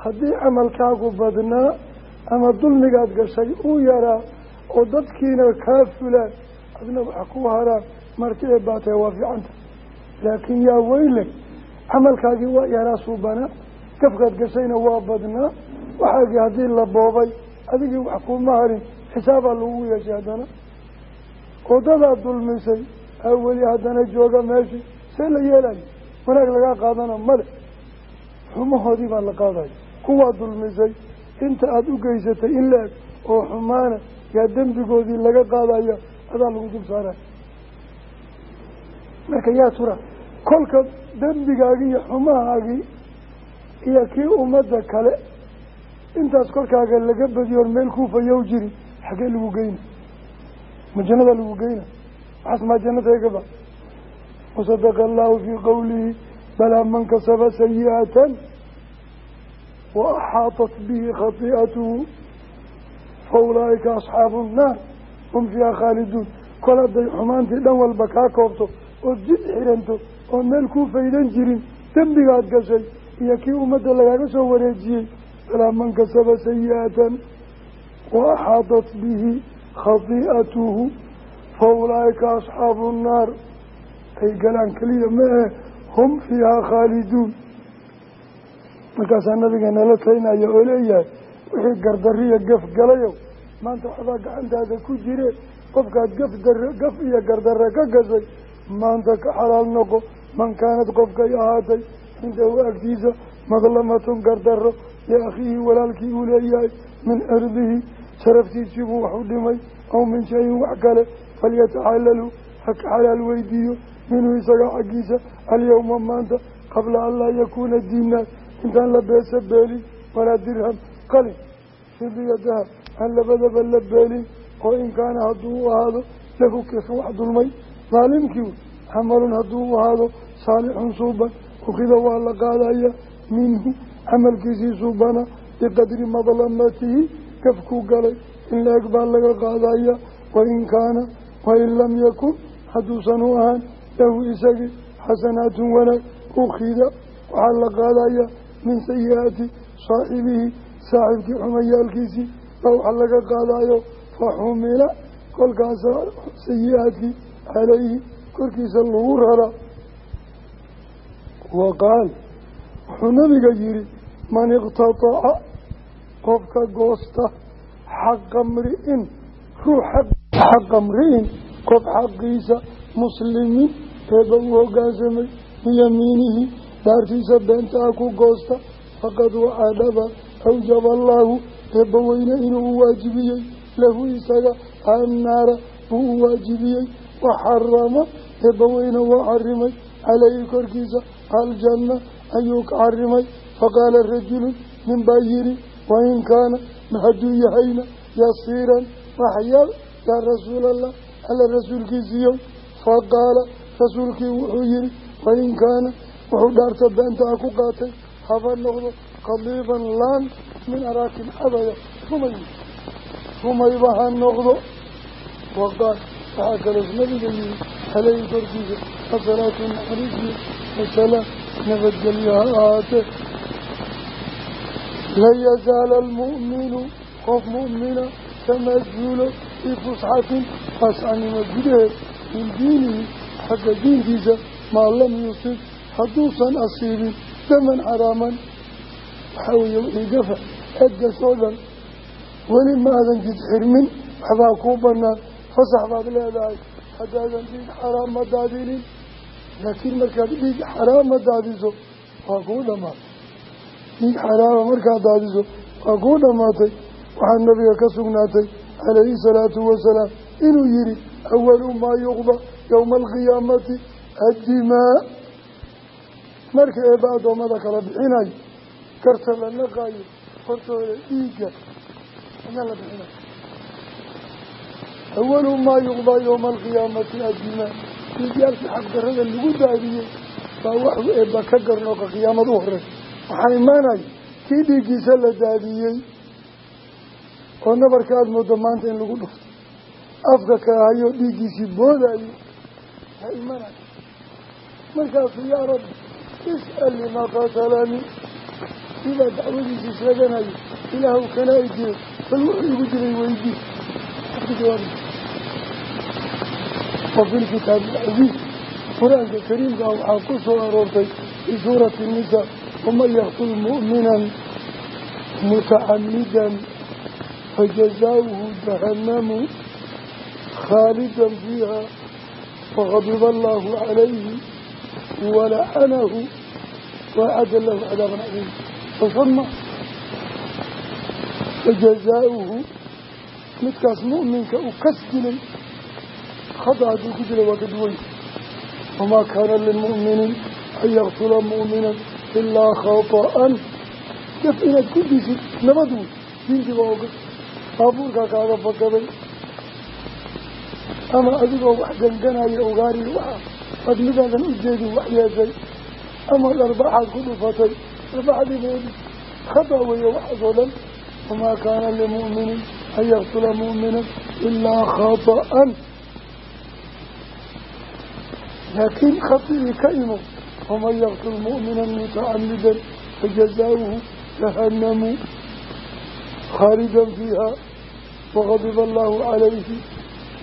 Haddii camalkaagu badnaa ama dulmigaad gashay uu yaraa oo dadkiina kaa fulaan adna waxa ku haraan marti ee baatee waa fiicanta laakiin yaa weyle camalkaagii waa yaraa suubanaa gafkaad gashayna waa badnaa waxaagii haddii la boobay adigii wax kuma harin xisaabaa lagu yeeshay haddana. Wadadaad dulmisay aa weli haddana jooga meeshii see la yeelayo wanaag lagaa qaadana male xumahoodii baa la qaadaya kuwaa dulmisay inta aada u geysatay in la-eg oo xumaana yaa dembigoodii laga qaadaya adaa lagu dul saaraya marka yaa tura kolka dembigaagii iyo xumahaagii iyo kii ummadda kale intaas kolkaaga laga badiyoon meel kuufayow jirin xaggee lagu geyna? Ma jannada lagu geyna? Waxaas maa jannadaygaba wasadaqa allahu fii qowlihi balaa man kasaba sayi'atan wa axaatat bihi khati'atuhu fa ulaa'ika asxaabu nnaar hum fiiha khaaliduun. Kol hadday xumaantii dhan walba kaa koobto ood jid xiranto oon meel kuu faydan jirin dembigaad gashay iyo kii ummadda lagaaga soo wareejiyey falaa man kasaba sayi'atan bihi khati'atuhu fa ulaa'ika asxaabu nnaar ay galaan keliya maahe hum fiihaa khaaliduun. Markaasaa nabigeena la talinaya oo leeyahay wixii gardariya gaf galayow maanta waxbaa gacantaada ku jire qofkaad gaf dar gaf iyo gardarre ka gashay maanta ka xalaal noqo man kaanad qofkay ahaatay cindahu agtiisa madlamatun gardarro liakhiihi walaalkii uu leeyahay min cirdihi sharaftiisiibuu wax u dhimay aw min shayin wax kale falyataxalalu ha ka xalaal weydiiyo minhu isaga xaggiisa alyawma maanta qabla an laa yakuuna diinaar intaan la beesa beelin walaa dirham qalin fidiya dahab aan labadaba la beelin oo in kaana hadduu u ahaado lahu kesan wax dulmay daalimkii camalun hadduu ahaado saalixun suuban ukida waa la qaadaya minhu camalkiisii suubana biqadri madlamatihi gafkuu galay in la-eg baa laga qaadaya wain kaana wain lam yakun hadduusan u ahaan lahu isagii xasanaatun wanaag ukida waxaa la qaadaya min sayi-aati saaxibihi saaxibkii xumayaalkiisii baa waxa laga qaadayo fa xumila kolkaasa sayi-aadkii calayhi korkiisa lagu raraa wa qaal wuxuu nabiga yihi man iqtataca qofka goosta xaqa mri'in ruux xaqa mri'in qof xaqiisa muslimiin eeba u hoggaansamay biyamiinihi dhaartiisa beenta ah ku goosta faqad wacadaba awjaba allaahu eebba weyne inuu u waajibiyey lahu isaga annaara buu waajibiyey waxarama eebba weyne waa xarimay caleyhi korkiisa aljanna ayuu ka xarimay faqaala rajulun nin baa yidhi wain kaana ma hadduu yahayna yasiiran waxyar yaa rasuulallah alla rasuulkiisiiyow faqaala rasuulkii wuxuu yihi wain kaana wuxuu dhaarta beenta a ku qaatay haba noqdo qadiiban laan min araakin rumay rumayba noqdo waqaal waxaa kaloos nabiga yihi caleyhi korkiisa asalaatu naxariisiyo wasalaam nabadgelyo ha ahaatee. Lan yazaala almu'minu qof mu'mina kama zuulo fii fusxatin faascanimo gudaheed min diinihi xagga diintiisa maa lam yusib hadduusan asiibin daman xaraaman. Waxaa weeye wixii gafa eedgas oo dhan weli ma aadan jid xirmin waxbaa kuu banaan fasax baad leedahay. Haddaadan dhiig xaraama daadinin. Laakiin markaad dhiig xaraama daadiso waa kuu dhamaatay dhiig xaraama markaad daadiso waa kuu dhamaatay waxaa nabiga ka sugnaatay calayhi salaatu wasalaam inuu yihi awalu maa yuqda yowma alqiyaamati addimaa. Marka eebba addoommada kala bixinayo garta la naqaayo hortooda dhiigga ayaa la bixinayo awalu maa yuqdaa yowma alqiyaamati addimaa dhiigyaalkii xaqdarrada lagu daadiyey baa waxu eebba ka garnooqa qiyaamad u horey waxaa imaanaya kii dhiiggiisa la daadiyey oo nabarka aada moodo maanta in lagu dhufto afka kaahayo dhiiggiisii boodayo yaa imanaya markaasu yaa rabbi is'al limaa qaatalanii sibaa dacwadiisii sheeganayo ilaahu kana jiro bal wuxuu igu jiray weydii wa fi lkitaabi alcaziiz qur'aanka kariimka waxaa ku soo aroortay fii suurati nisaa waman yaktul mu'minan mutacamidan fajazaauhu jahannamu khaalidan fiiha waqadiba allahu calayhi walacanahu waacada lahu cadaaban cadiim sosoma fajazaauhu midkaas mu'minka uu kas dilay khada hadduu ku dila waa ka duway wamaa kaana lilmu'minin an yaktula mu'minan ilaa khata'an. Daf inaad ku disid nabad wey diintii baa oga. Baabuurkaa kaaga fakaday ama adigoo wax ganganaya ogaariyo waxa aad midaadan ujeedin wax yeeshay. Ama dharbaxaad ku dhufatay dharbaxadiiboodi khada weeye waxaasoo dhan wamaa kaana limu'minin an yaktula mu'minan ilaa khata'an laakiin khatigii ka imo waman yaktul mu'mina mutacamidan fajazaauhu jahannamu khaalidan fiiha waqadiba allahu calayhi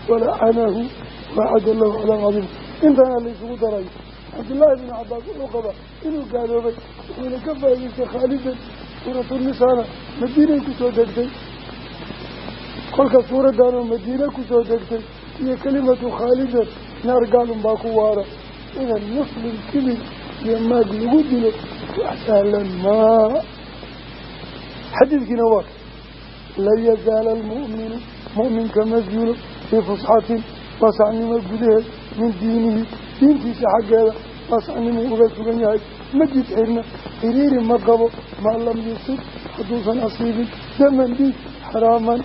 walacanahu waacada lahu cadaab cadiim intaana laysugu daray cabdullaahi bnu cabaas wuxuu qabaa inuu gaaloobay wuxuuna ka faa'idaystay khaalidan suuratunisaana madiinay ku soo degtay kolka suuraddaanoo madiine ku soo degtay iyo kelimatu khaalidan naar gaalun baa ku waara. Idan muslim kibir iyo maag lagu dilo wax sahlan maa xadiidkiina waa lan yazaala almu'minu mu'minka masjuulo fii fusxatin wasacnimo gudaheed min diinihi. Diintiisa xaggeeda wasacnimuu uga sugan yahay ma jid xirna xiriiri ma qabo maa lam yusib hadduusan asiibin daman dhiig xaraaman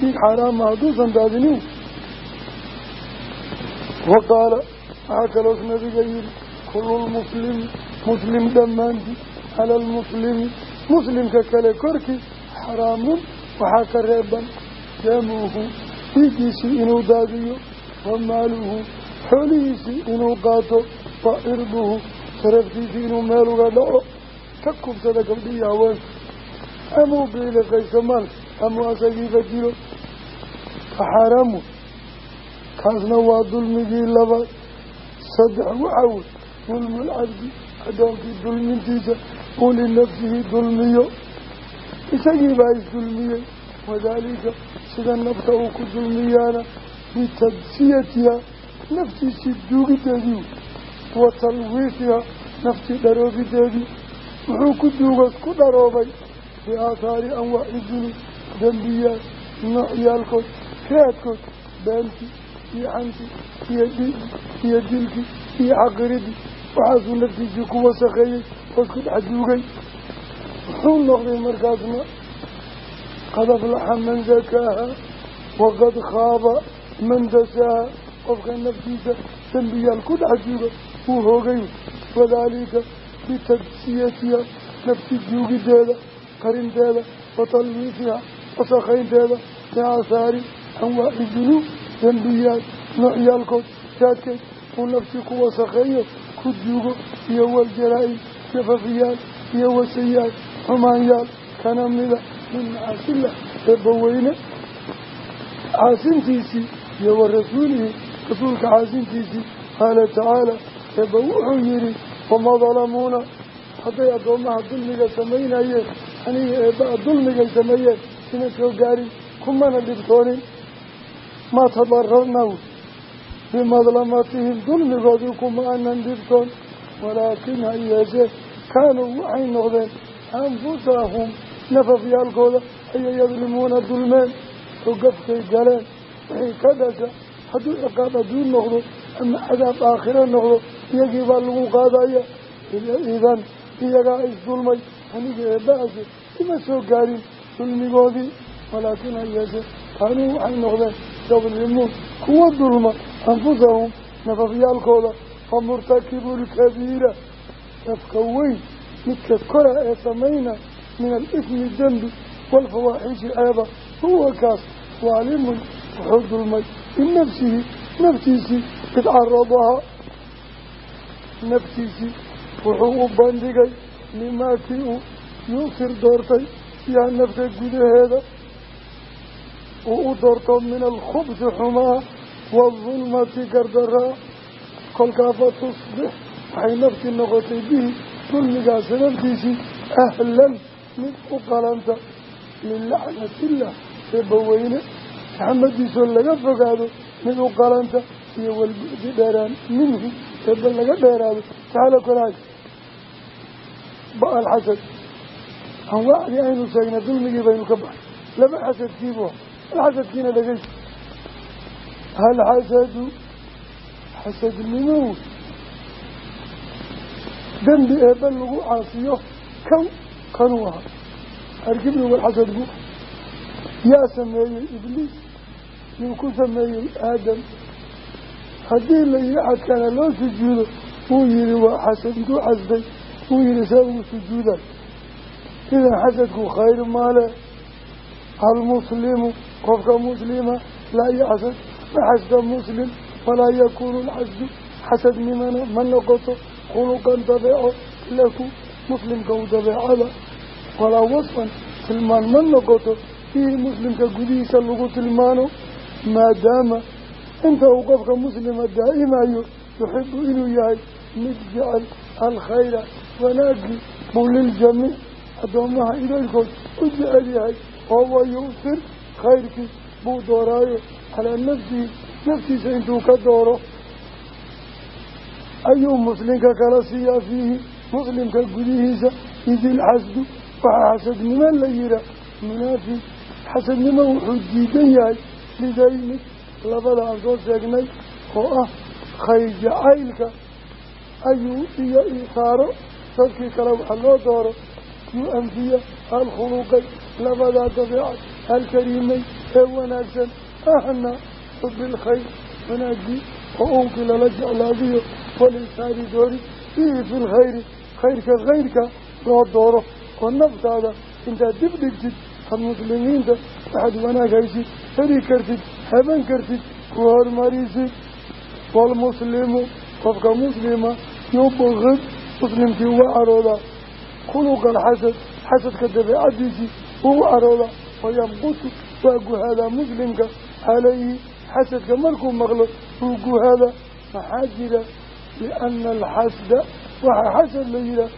dhiig xaaraama hadduusan daadinin wa qaala waxaa kaloos nabiga yihi kullu lmuslimi muslim dhammaantii cala almuslimi muslimka kale korkii xaraamun waxaa ka reeban damuhu dhiiggiisii inuu daadiyo wa maaluhu xoolihiisii inuu qaato wa cirduhu sharaftiisii inuu meel uga dhaco ka kubsada gabdhihii haweenka amuu biiliqayso maal amuu asagiiba dilo fa xaaraamu kaasna waa dulmigii labaad saddex waxaa wey dulmulcabdi addoonkii dulmintiisa uu linafsihi dulmiyo. Isagiibaa isdulmiyey wadaalika sida nafta uu ku dulmiyaana bitabsiyatiha naftiisii duugideedii. Wa talwiifiha naftii dharoobideedii wuxuu ku duugoos ku dharoobay biaathaari anwaaci dunub dembiyaal noocyaalkood raadkood beentii iyo xantii iyo dhiigii iyo dilkii iyo xaqiridii waxaasuu naftiisii ku wasakheeyey oos ku dhex duugay wuxuu noqday markaasna qad aflaxa man zakaaha waqad khaaba man dasaaha qofka naftiisa dembiyaal ku dhex duuga wuu hoogay wadaalika bitabsiyatiha nafti duugideeda qarinteeda wa talwiifiha wasakhaynteeda biaahaari anwaaci dunuub dembiyaal noocyaalkood raadkeed uu naftii ku wasakheeyo ku duugo iyo waljalaa-i jafafiyaal iyo wasayaal xumaanyaal kana mida min macaasillah eebbaweyne caasintiisii iyo wa rasuulihi rasuulka caasintiisii qaala tacaala eebba wuxuu yidhi wama dalamuuna? Hadday addoommaha dulmiga samaynayeen aniga eebba dulmigay sameeyeen ina soo gaarin kumana dhibtoonin ma tadararnaw bimadlamatihim dulmigoodii kuma aanan dhibtoon walaakin ha yeeshee kaanuu waxay noqdeen anfusahum nafafyaalkooda ayay yadlimuuna dulmeen oo gafkay galeen wixii ka dhasha hadduu ciqaab adduun noqdo ama cadaab aakhiro noqdo iyagii baa lagu qaadaya idan iyagaa isdulmay aniga eebba-ase ima soo gaarin dulmigoodii walaakin ha yeeshee kaanuu waxay noqdeen yadlimuun kuwa dulma anfusahum nafafyaalkooda fa murtakibu lkabiira. Dafka weyn midka kora ee samayna min alismi dembi waalfawaaxishi ceeba huwa kaas waalimun wuxuu dulmay binafsihi naftiisii id caradahaa naftiisii wuxuu u bandhigay limaakii uu yuusir doortay fiiha nafta gudaheeda uu u doorto min alkhubsi xumaa waadulmati gardaraa kolkaa fa tusbix waxay naftii noqotay bihi dulmigaa sababtiisii ahlan mid u qalanta lilacnatillah eebbaweyne raxmadiisoo laga fogaado mid u qalanta iyo walbucdi dheeraan minhu eebba laga dheeraado. Tacaala kolahay ba alxasad anwaacdii aynu sheegnay dulmigii baynu ka baxay. Laba xasadkiibu alxasadkiina dhegeysa. Alxasadu xasadnimo. Dembi eebba lagu caasiyo kow kanuu ahaa arkibni walxasadku yaa sameeyey ibliis yuu ku sameeyey aadam. Haddii la yihi xadkana loo sujuudo wuu yihi waa xasad intuu xasday. Wuu yihi see ugu sujuuday idan xasadku khayr maale. Almuslimu qofka muslima laa yaxsad ma xasda muslim walaa yakuunu lxasdu xasadnimana ma noqoto khuluqan dabeeco laku muslimka u dabeecada. Walaa wasfan tilmaan ma noqoto fiihi muslimka gudihiisa lagu tilmaano maadaama inta uu qofka muslima daa'imayo yuxibu inuu yahay mid jecel alkhayra wanaagii buu liljamiic addoomaha idaylkood u jecel yahay oo wayusir khayrkii buu dooraayo calaa nafsihi naftiisa intuu ka dooro ayuu muslimka kala siiyaa fiihi muslimka gudihiisa idilxasdu waxaa xasadnimo la yihaa munaafi xasadnimo wuxuu diidan yahay lidayni labada aan soo sheegnay oo ah khayr jacaylka ayuu iyo isaaro dadkii kale waxa loo dooro yuu anfiya alkhuluqay labadaa dabeecad alkariimay ee wanaagsan ahna bilkhayr wanaagii oo unkii lala jeclaadiyo walisaari doori fiihi fi lkhayri khayrka kayrka loo dooro oo naftaada intaad dib dhigtid had muslimiinta waxaad wanaag haysid heli kartid haban kartid ku hormarisid. Waalmuslimu qofka muslima yubgid muslimkii uga caroodaa khuluqa alxasad xasadka dabeecadiisii ugu caroodaa wayamqutu waa guhaadaa muslimka calayhi xasadka markuu maqlo wuu guhaadaa maxaa jira? Liana alxasda waxaa xasad la yihaah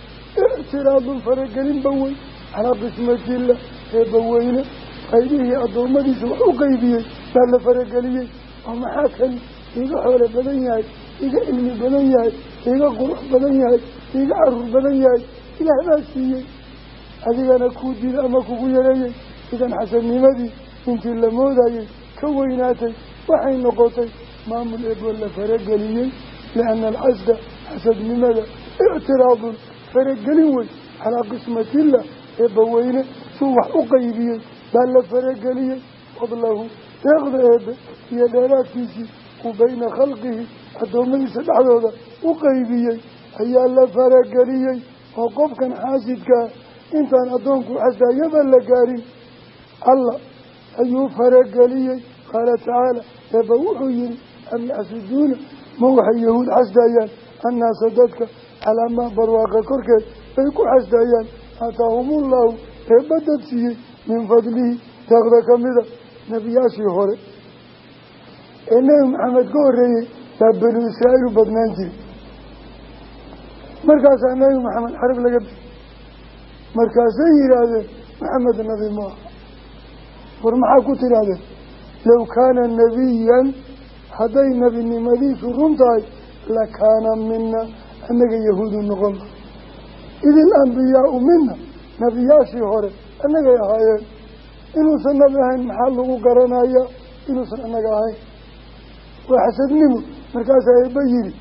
ictiraadun faragelinba wey calaa qismatillah eebbaweyne qaybihii addoommadiisa wax u qaybiyey baa la farageliyey oo maxaa kani iga xoolo badan yahay iga cilmi badan yahay iga qurux badan yahay iga carruur badan yahay ilaah siiyey adigana kuu diida ama kugu yareeyey idan xasadnimadii intii la moodayey ka weynaatay waxay noqotay maamul eeboo la farageliyey liana alxasda xasadnimada ictiraadun faragelin wey calaa qismatillah eebbaweyne suu wax u qaybiyey baa la farageliyey fadlahu deeqda eebe iyo dheeraadkiisii uu bayna khalqihi addoommadiisa dhexdooda u qaybiyey ayaa la farageliyey oo qofkan xaasidkaa intaan addoonku xasdaayaba la gaarin allah ayuu farageliyey. Qaala tacaala eeba wuxuu yihi am yaxsuduuna ma waxay yahuud xasdaayaan annaasa dadka calaa maa barwaaqa korkeed bay ku xasdaayaan aataahumullahu eebba dad siiyey min fadlihi deeqda ka mida nebiyaashii hore. Ee nebi maxamed ka horreeyey baa banu israa'iil u badnaan jiray. Markaasaa nebi maxamed xarab laga markaasay yidhaahdeen maxamed nabi maaha war maxaa ku tidhaahdeen? Low kaana nebiyan hadday nebinimadiisu run tahay lakaana mina annaga yahuudu noqon. La idi alambiyaau mina nebiyaashii hore annagay ahaayeen. Inuusan nabi ahayn maxaa lagu garanayaa? Inuusan annaga ahayn. Waa xasadnimo. Markaasaa eebba yidhi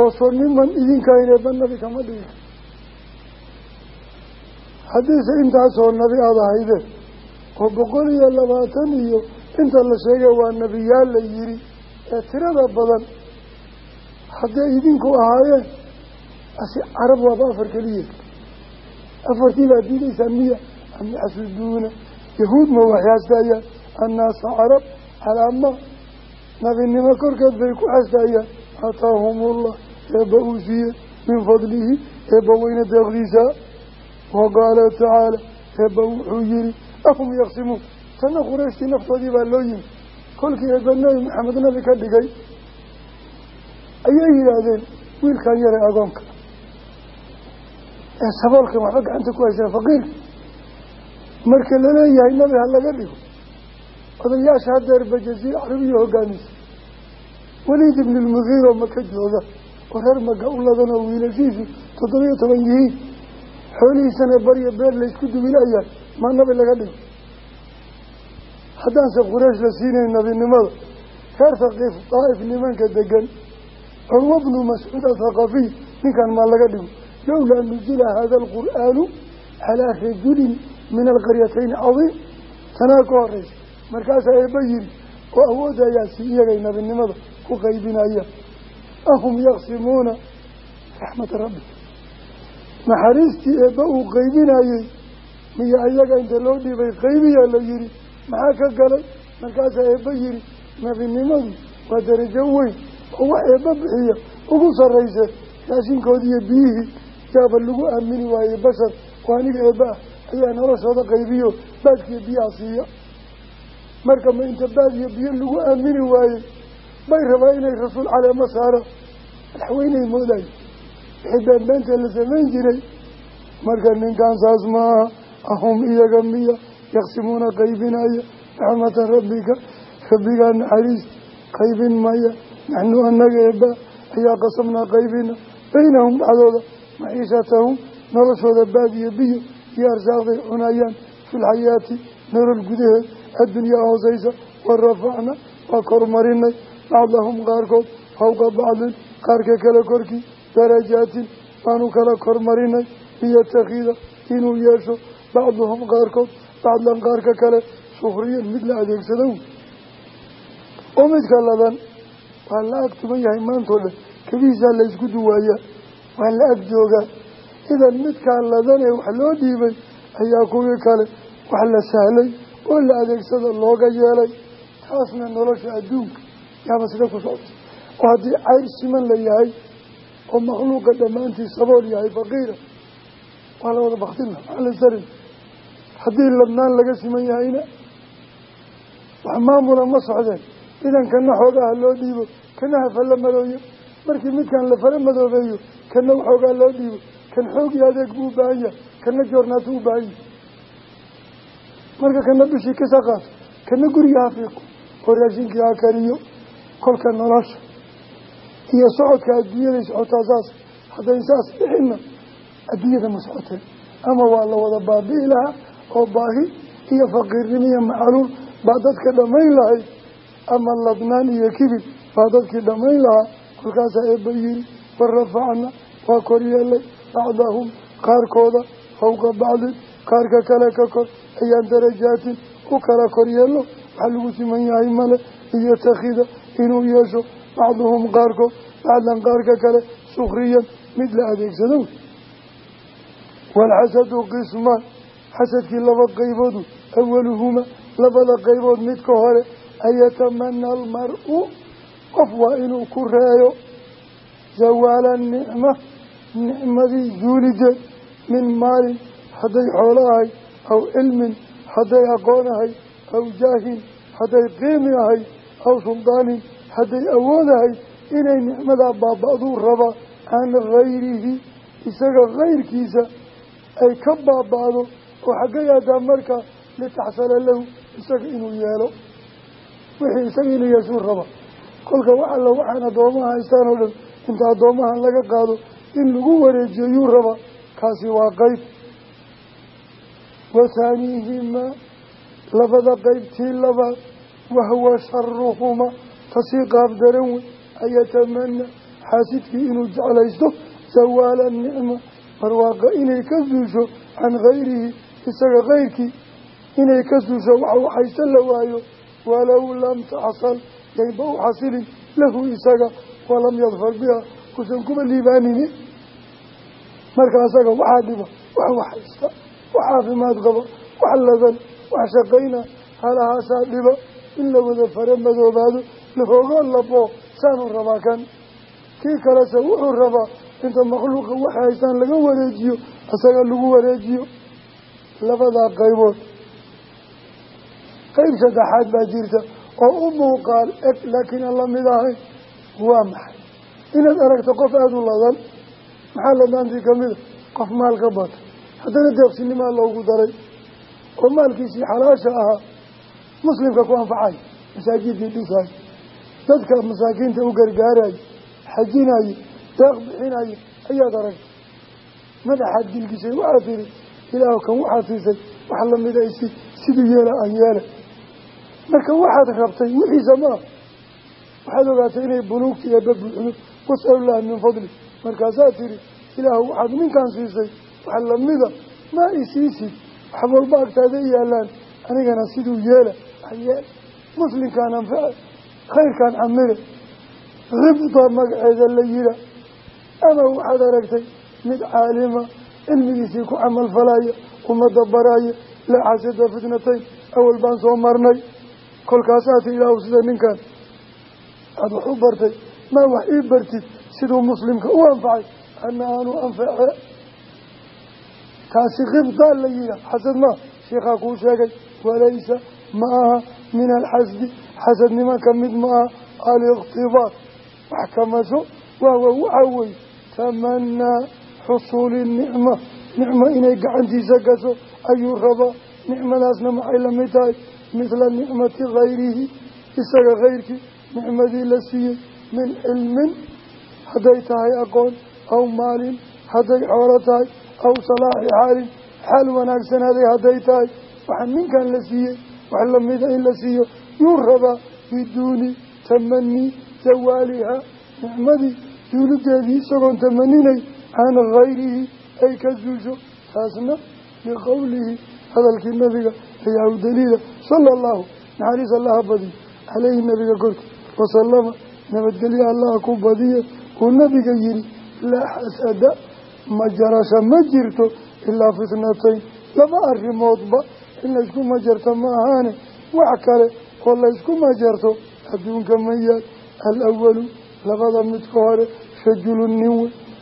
oosoo niman idinkahayn eebba nabi kama dhigin haddiise intaasoo nabi aada ahaydeen oo boqol iyo labaatan iyo inta la sheegay waa nebiyaal la yidhi ee tirada badan hadday idinku ahaayeen asi carab waaba afar keliya. Afartii baa diidaysaa miya am yaxsuduuna yahuud ma waxyaasdaayaan annaasa carab calaama nabinimo korkeed bay ku xasdaayaan aataahumullah eebba uu siiye min fadlihi eebba weyne deeqdiisa. Wa qaala tacaala eebba wuxuu yihi ahum yaqsimuun tanna qurayshtii naftoodii baa loo yimi kolkii eebba nebi maxamed nabi ka dhigay ayay yidhaahdeen wiilkan yaray agoonka ee saboolkan waxba gacanta ku haysaa faqiirka marka la leeyahay nabi ha laga dhigo odayaasha hadeerba jaziira carabiya hogaamisa weliid ibn lmugiiro maka jooga oo reer maga u ladan oo wiilashiisu toddobiyo toban yihiin xoolihiisana baryo beer laysku duwilayahay maa nabi laga dhigo. Haddaanse quraysh la siinayn nabinimada reer thaqiif daa'if nimanka degan curwa bnu mascuud athaqafiy ninkan maa laga dhigo lowlaa nuzila hada alqur'aanu calaa rajulin min alqaryatayn cadiim. Tanaa ka horeysa markaasaa eebba yiri oo awoodayaasi iyagay nabinimada ku qaybinayaan ahum yaqsimuuna raxmata rabbi naxariistii eebba uu qaybinayey miya iyaga inta loo dhiibay qaybiyaa la yihi maxaa ka galay? Markaasaa eebba yihi nabinimadu waa darajo weyn oo wax eebba bixiya. Ugu sarraysa raashinkoodii iyo biyihii yaaba lagu aamini waayey bashar oo aniga eebba ah ayaa noloshooda qaybiyo. Baadkiiyo biyaha siiya. Marka ma inta baadiyo biyo lagu aamini waayey bay rabaa inay rasuul caleemo saara madaxweyney moodayo wixii beenbeenta la samayn jiray. Marka ninkan saas maaha ahum iyaga miya yaqsimuuna qaybinaya raxmata rabbika rabbigaa naxariis qaybin maya naxnu anaga eeba ayaa qasamnaa qaybina baynahum dhexdooda maciishatahum noloshooda baadiyo biyo iyo arsaaqday cunayaan filxayaati nolol gudaheed addunyaa hooseysa wa rafacna waa kormarinay bacdahum qaarkood fawqa bacdin qaarka kale korkii darajaatin waanu kala kormarinay liyatakida inuu yeesho bacduhum qaarkood bacdan qaarka kale sukriyan mid la adeegsado oo midka ladan waa la ag tuban yahay maantao dhan kabihiisaa la ysku duwaayaa waa la ag joogaa idan midkaa ladan ee wax loo dhiibay ayaa kuwii kale wax la sahlay oo la adeegsado looga yeelay taasna nolosha adduunka yaaba sida ku socota oo haddii cayr siman la yahay oo makhluuqa dhammaantii sabool yahay faqiira waa la haddii labnaan laga siman yahayna wax maamula ma socdeen. Idan kana xoogaha loo dhiibo kana hafala madooyo markii midkan la fala madoobeeyo kana waxoogaa loo dhiibo. Kan xoog iyo adeeg buu u baahan yahay kana joornaatu u baahan yahay. Marka kana bishii kasa qaato kana guriga ha fiiqo oo raashinkii ha kariyo kolka nolosha iyo socodka adduunyaday socotaa saas haddayn saas dhixinna adduunyada ma socoteen. Ama waa la wada baabi'i lahaa oo baahi iyo faqiirnimo iyo macaluul baa dadka dhammayn lahayd ama ladnaan iyo kibir baa dadkii dhammayn lahaa. Kolkaasaa eebba yiri wa rafacna waa koryeelay bacdahum qaarkooda fawqa bacdin qaarka kale ka kor ayaan darajaatin u kala koryeelno waxaa lagu siman yahay male liyatakida inuu yeesho. Bacduhum qaarkood bacdan qaarka kale sukriyan mid la adeegsado. Waalxasadu qismaan xasadkii laba qayboodu awaluhuma labada qaybood midka hore an yatamana almar-u qof waa inuu ku reeyo zawaala nicma nicmadii zuulideed min maalin hadday xoolo ahay aw cilmin hadday aqoon ahay aw jaahin hadday qiimi ahay aw suldaanin hadday awoodahay inay nicmadaa baaba-duu rabaa can gayrihi isaga kayrkiisa ay ka baaba-do oo xagga yaadaa markaa litaxsala lahu isaga inuu yeelo. Wixii isaga inuu yeeshuu raba kolka wax alla waxaan addoomaha haystaan oo dhan inta addoomaha laga qaado in lagu wareejiyo yuu raba kaasi waa qeyb wathaaniihimaa labada qeybtii labaad wahuwa sharuhumaa ka sii qaab daran wey an yatamana xaasidkii inuu jeclaysto zawaala nicma barwaaqa inay ka suusho can gayrihi isaga kayrkii inay ka suusho wax u haysan la waayo walow lam taxsal yayba u xasilin lahu isaga walam yadfar biha usan kuba liibaanini. Marka isaga waxaa dhiba wax wax haysta wax caafimaad qaba wax ladan wax shaqayna halahaasaa dhiba in la wada fara madoobaado lahoogo labo saanuu rabaa kan. Kii kalese wuxuu rabaa inta makhluuqa waxay haystaan laga wareejiyo isaga lagu wareejiyo labadaa qaybood. Qeyb saddexaad baa jirta oo u muuqaal eg laakiin aan la mid ahayn waa maxay? Inaad aragto qof aada u ladan maxaa ladaantii kamida qof maal ka bata haddana deeqsinimaa loogu daray. Oo maalkiisii xalaasha ahaa muslimka ku anfacay masaajidii dhisaay dadka masaakiinta u gargaaraya xajinaya deeq bixinaya ayaad aragtay. Madaxaad gilgishay waxaad tihi ilaah kan waxaad siisay wax lamida isi siduu yeela aan yeela marka waxaad rabtay wixiisa ma ah waxaad ogaatay inay bunuugta iyo babuuxdo wasalullaha min fadli. Markaasaad tihi ilaahu waxaad ninkan siisay wax lamida maa isiisid wax walba agtaada yaalaan. Anigana siduu yeela ayeel muslimkaan anface khayrkaan camile ribda magaceeda la yira ama waxaad aragtay mid caalima cilmigiisii ku camal falaya ummadda baraya laa xasada fitnatayn awal baan soo marnay. Kolkaasaati ilaahu sida ninkan. Aada wax u bartay. Maa wax ii bartid? Siduu muslimka u anfacay? Ana aanu anface. Taasi khibdaa la yihaa xasad maa sheikhaa kuu sheegay. Walaysa ma aha min alxasdi xasadnimo ka mid ma aha aliqtibaad wax kamasho wahwa waxaa wey tamanaa xusuuli nicma nicmo inay gacantiisa gasho ayuu rabaa nicmadaasna maxay la mid tahay? Midla nicmati kayrihi isaga kayrkii nicmadii la siiyey min cilmin hadday tahay aqoon aw maalin hadday xoolo tahay aw salaaxi xaalin xaal wanaagsanaaday hadday tahay waxa ninkan la siiyey wax lamida in la siiyo yuu rabaa biduuni tamanii zawaaliha nicmadii duulideedii isagoon tamaninay can gayrihi ay ka zuusho taasna liqowlihi hadalkii nabiga ayaa u daliila sala allahu naxariis allaha badiyo caleyhi nabiga korki wasalama nabadgelyo allaha ku badiye uu nabiga yihi laa xasada majarasha ma jirto ilaa fitnatayn laba arrimoodba in laysku majarto ma ahaane wax kale oo laysku majarto adduunka ma yaal alawalu labada midka hore rajulu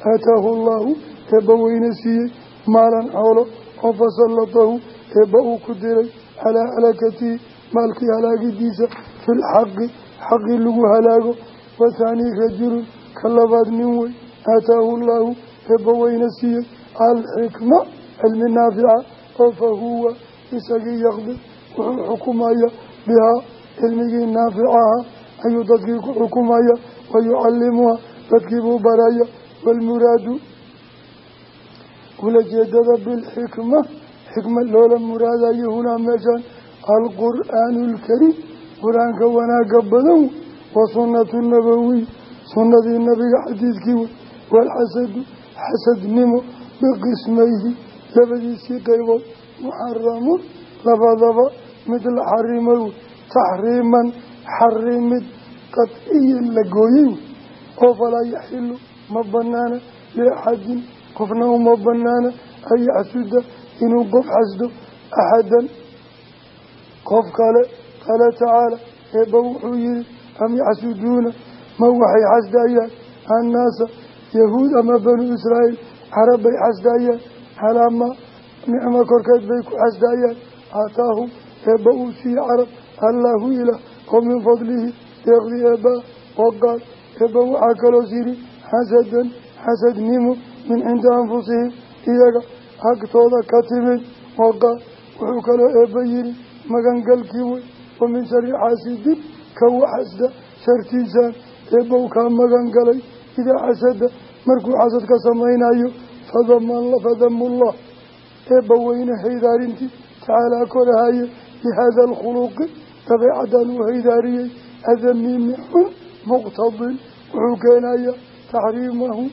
aataahu allaahu eebba weyne siiyey maalan xoolo oo fasallatahu eebba uu ku diray calaa halakatihi maalkii halaagidiisa fi lxaqi xaqii lagu halaago wathaanii rajulun ka labaad nin wey aataahu allaahu eebba weyne siiyey alxikma cilmi naafica oo fa huwa isagii yaqdi wuxuu xukumaya bihaa cilmigii naaficaha ayuu dadkii ku xukumaya wa yucallimuha dadkiibuu baraya waalmuraadu ulajeedada bilxikma xikma loola muraadayo hunaa meeshaan alqur'aanu alkariim qur'aanka wanaaga badan wa sunnatu nabawiy sunnadii nabiga xadiidkii wey waalxasadu xasadnimo biqismayhi labadiisii qaybood muxaramun labadaba mid la xarimay wey taxriiman xarimid qadciyan la gooyey oo ma banaana liaxadin qofna uma banaana an yaxsuda inuu qof xasdo axadan. Qof kale qaala tacaala eebba wuxuu yihi am yaxsuduuna ma waxay xasdayaan annaasa yahuud ama banuu israa'iil carab bay xasdayaan calaa maa nicmo korkeed bay ku xasdayaan aataahum eebba uu siiye carab allaahu ilaah oo min fadlihi deeqdii eebbaa waqaal eebba waxaa kaloos yidhi xasadan xasadnimo min cinda anfusihim iyaga agtooda ka timid waqaal wuxuu kaloo eebba yidhi magangalkii wey wa min shari xaasidin kawa xasda shartiisaan eebbow kaa magan galay idaa xasada markuu xasad ka samaynayo fadamullah eebba weyne haydaarintii tacaalaa korahaye bihada alkhuluqi dabeecaddan uu haydaariyey adamiimi xun muqtadin wuxuu keenayaa taxriimahu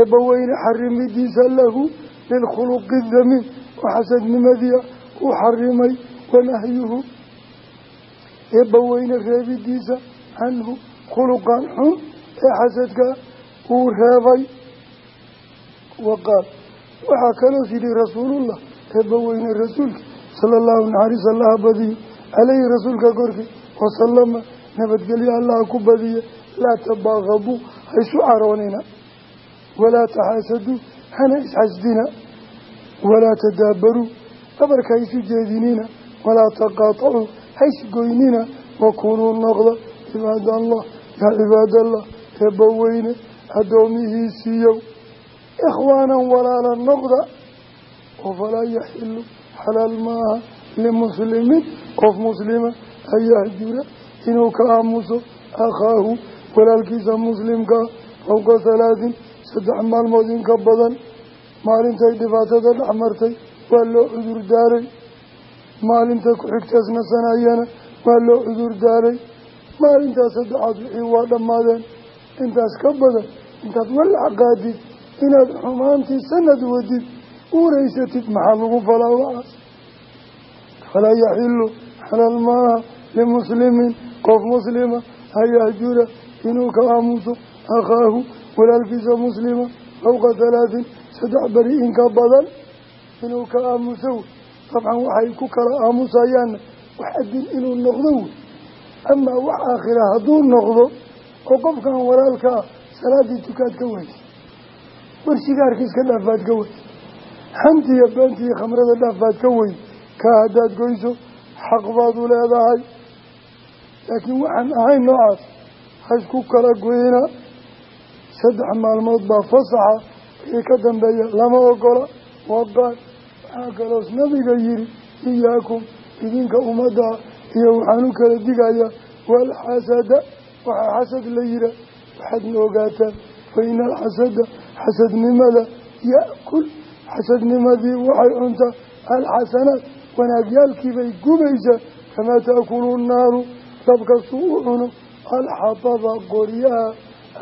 eebba weyne xarimidiisa lahu lilkhuluqi damiim oo xasadnimadii u xarimay wanahyuhu eebba weyne reebidiisa canhu khuluqan xun ee xasadka uu reebay waqaal waxaa kaloo yidhi rasuulullah eebba weyne rasuulka sala allahu naxariis allaha badiyo caleyhi rasuulka korkii wasalama nabadgelyo allaha ku badiye laa tabaaqaduu haysu caroonina walaa taxaasaduu hana isxasdina walaa tadaabaruu dhabarka haisu jeedinina walaa taqaatacuu haysgoynina wakunuu noqda cibaadallah yaa cibaadallah eebbaweyne addoomihiisiiyow ikhwaanan walaala noqda oo falaa yaxilu xalaal maaha limuslimin qof muslima an yahjura inuu ka aamuso akhaahu walaalkiisa muslimkaa fowqa halaatin saddex maalmood in ka badan. Maalintay dhibaatada dhex martay waa loo cudur daaray. Maalinta ku-xigtaas nasanayana waa loo cudur daaray. Maalintaas saddexaad wixii waa dhammaadeen. Intaas ka badan intaad walac qaadid inaad xumaantii sanad wadid uuraysatid maxaa lagu falaa wacaas falaa yaxilu xalaal maaha limuslimin qof muslima an yahjura inuu ka aamuso akhaahu walaalkiisa muslima fowqa halaatin saddex beri in ka badan inuu ka aamuso wey dabcan waxay ku kala aamusayaanna wax adin inuu noqdo wey amaa wax aakhira hadduu noqdo oo qofkan walaalka ah salaadii tukaad ka weysa warshigaarka iska dhaafaad ka weys xantiiyo beentiiyo khamrada dhaafaad ka weyn kaa haddaad goyso xaq baad u leedahay laakiin waxaan ahayn noocaas haysku kala goyna. Saddex maalmood baa fasaxa. Wixii ka dambeeya lama ogola. Waqaal waxaa kaloos nabiga yihi iyaakum idinka ummadda iyo waxaan u kala digayaa walxasada waxaa xasad la yihaa waxaadna ogaataan fa ina alxasada xasadnimada ya-kul xasadnimadii waxay cuntaa alxasanaat wanaagyaalkiibay gubaysaa. Kamaa taakulu nnaaru dabkastuu u cuno alxataba qoryaha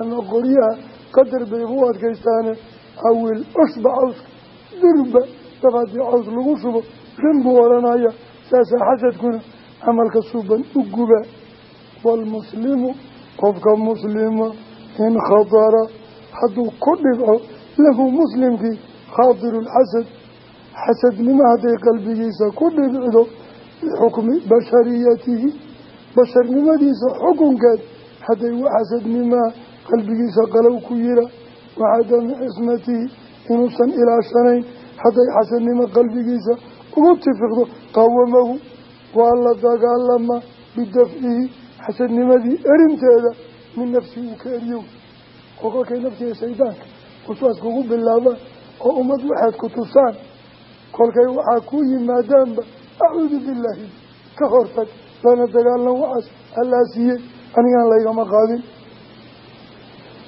ama qoryaha qadar bay u adkaystaane. Awil cusba cawska durba dab haddii caws lagu shubo dan buu odhanaya saasaa xasadkuna camalka suuban u gubaa waalmuslimu qofka muslima in khatara hadduu ku dhibco lahu muslimkii khaadiru lxasad xasadnimo hadday qalbigiisa ku dhibcdo bixukmi bashariyatihi basharnimadiisa xukunkeed hadday u xasadnimaa qalbigiisa qalow ku yira. Wacadami cismatihi inuusan ilaashanayn hadday xasadnimo qalbigiisa ugu tifiqdo qawamahu waa la dagaalama bidafcihi xasadnimadii erinteeda min nafsi uu ka eriyow oo kolkay naftiga shaydaanka waswaas kugu bilaabaan oo ummad waxaad ku tusaan. Kolkay waxaa ku yimaadaanba acuudu billaahi ka hortag lana dagaalan waxaas allaa siiyey anigaan laygama qaadin.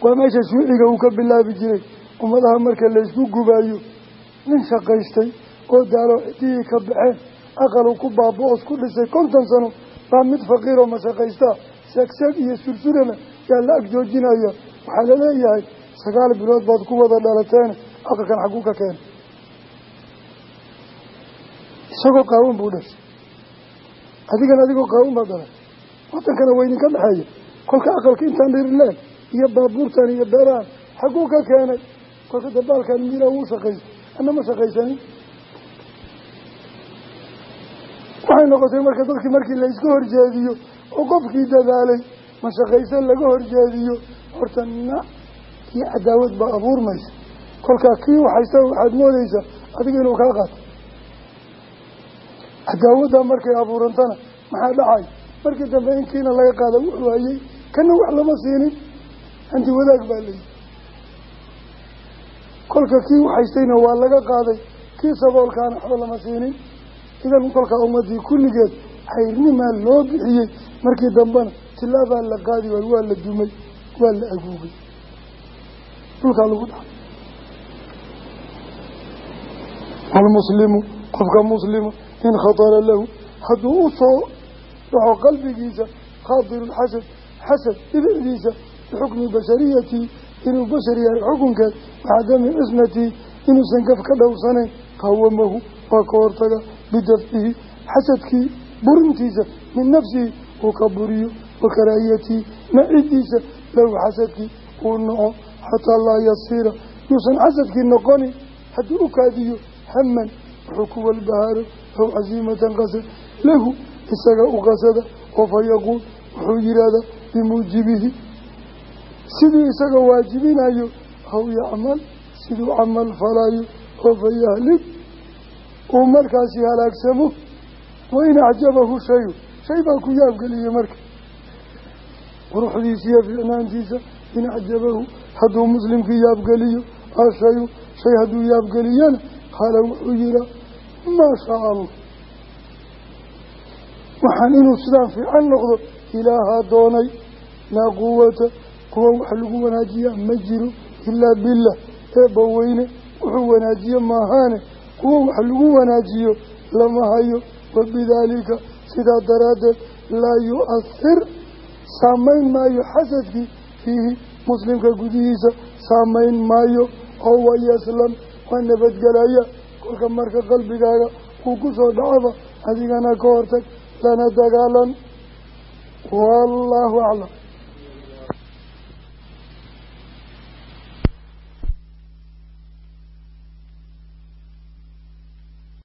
Waa meesha shuuciga uu ka bilaabi jiray. Ummadaha marka laysku gubaayo nin shaqaystay oo daalo cidihii ka baxeen aqalu ku baaba-os ku dhisay konton sano baa mid faqiiroo mashaqaystaa seegseeg iyo sursurana yaa la ag joojinaya. Waxaa la leeyahay sagaal bilood baad ku wada dhalateene aqalkan xagguu ka keena isagoo qaawan buu dhashay adigana adigoo qaawan baad dhalay wadankana waa idinka dhexeeya. Kolka aqalka intaan dhirileen iyo baabuurtan iyo beerahan xagguu ka keenay. Kolka dabaalkan miila wuu shaqaystay ana ma shaqaysanin waxay noqotay marka dadkii markii la iska horjeediyo oo qofkii dadaalay mashaqaysan laga horjeediyo horta nac iyo cadaawad baa abuurmaysa. Kolkaa kii waxaysa waxaad moodeysaa adiga inuu kaa qaato cadaawaddaa markay abuurantana maxaa dhacay? Markii dambe in kiina laga qaada wuxuu hayay kana wax lama siinin hanti wadaag baa layihi kolka kii waxaystayna waa laga qaaday kii saboolkaana waxba lama siinin. Idan kolkaa ummadii kulligeed xayrnimaa loo bixiyey markii dambena tilaabaa la qaadi waayo waa la dumay waa la aguugay dhulkaa qofka muslima in khatara lahu hadduu u soo dhaxo qalbigiisa khaadiru lxasad xasad dhibicdiisa bixukmi bashariyatihi inuu bashar yahay xukunkeed waxadami cismatihi inuusan gaf ka dhowsanayn qawamahu waa ka hortaga bidafcihi xasadkii burintiisa min nafsihi uu ka buriyo wa karaahiyatihi nacidiisa lahu xasadkii uu naco xataa laa yasiira yuusan xasadkii noqonin hadduu u haman wuxuu ku walbahaaro aw casiimatan qasad lahu isaga u qasada oo fa yaquul wuxuu yidhaahdaa bimuujibihi. Siduu isaga waajibinayo aw yacmal siduu camal falayo oo fayahlig uu markaasi halaagsamo wain acjabahu shayu shay baa ku yaabgeliyey marka. Quruxdiisa iyo fiicnaantiisa in acjabahu hadduu muslimkii yaabgeliyo ashayu shay hadduu yaabgeliyana qaala wuxuu yihaa maa shaa allah waxaan inuu sidaan fiican noqdo ilaahaa doonay laa quwata kuwa wax lagu wanaajiyaa ma jiro ilaa billah eebba weyne wuxuu wanaajiye maahaane kuwa wax lagu wanaajiyo lama hayo. Wabidaalika sidaa daraaddeed laa yu-ahir saamayn maayo xasadkii fiihi muslimka gudihiisa. Saamayn maayo oo waa nabadgelaya kolka marka qalbigaaga uu ku soo dhacaba adigana ka hortag lana dagaalan. Wallaahu aclam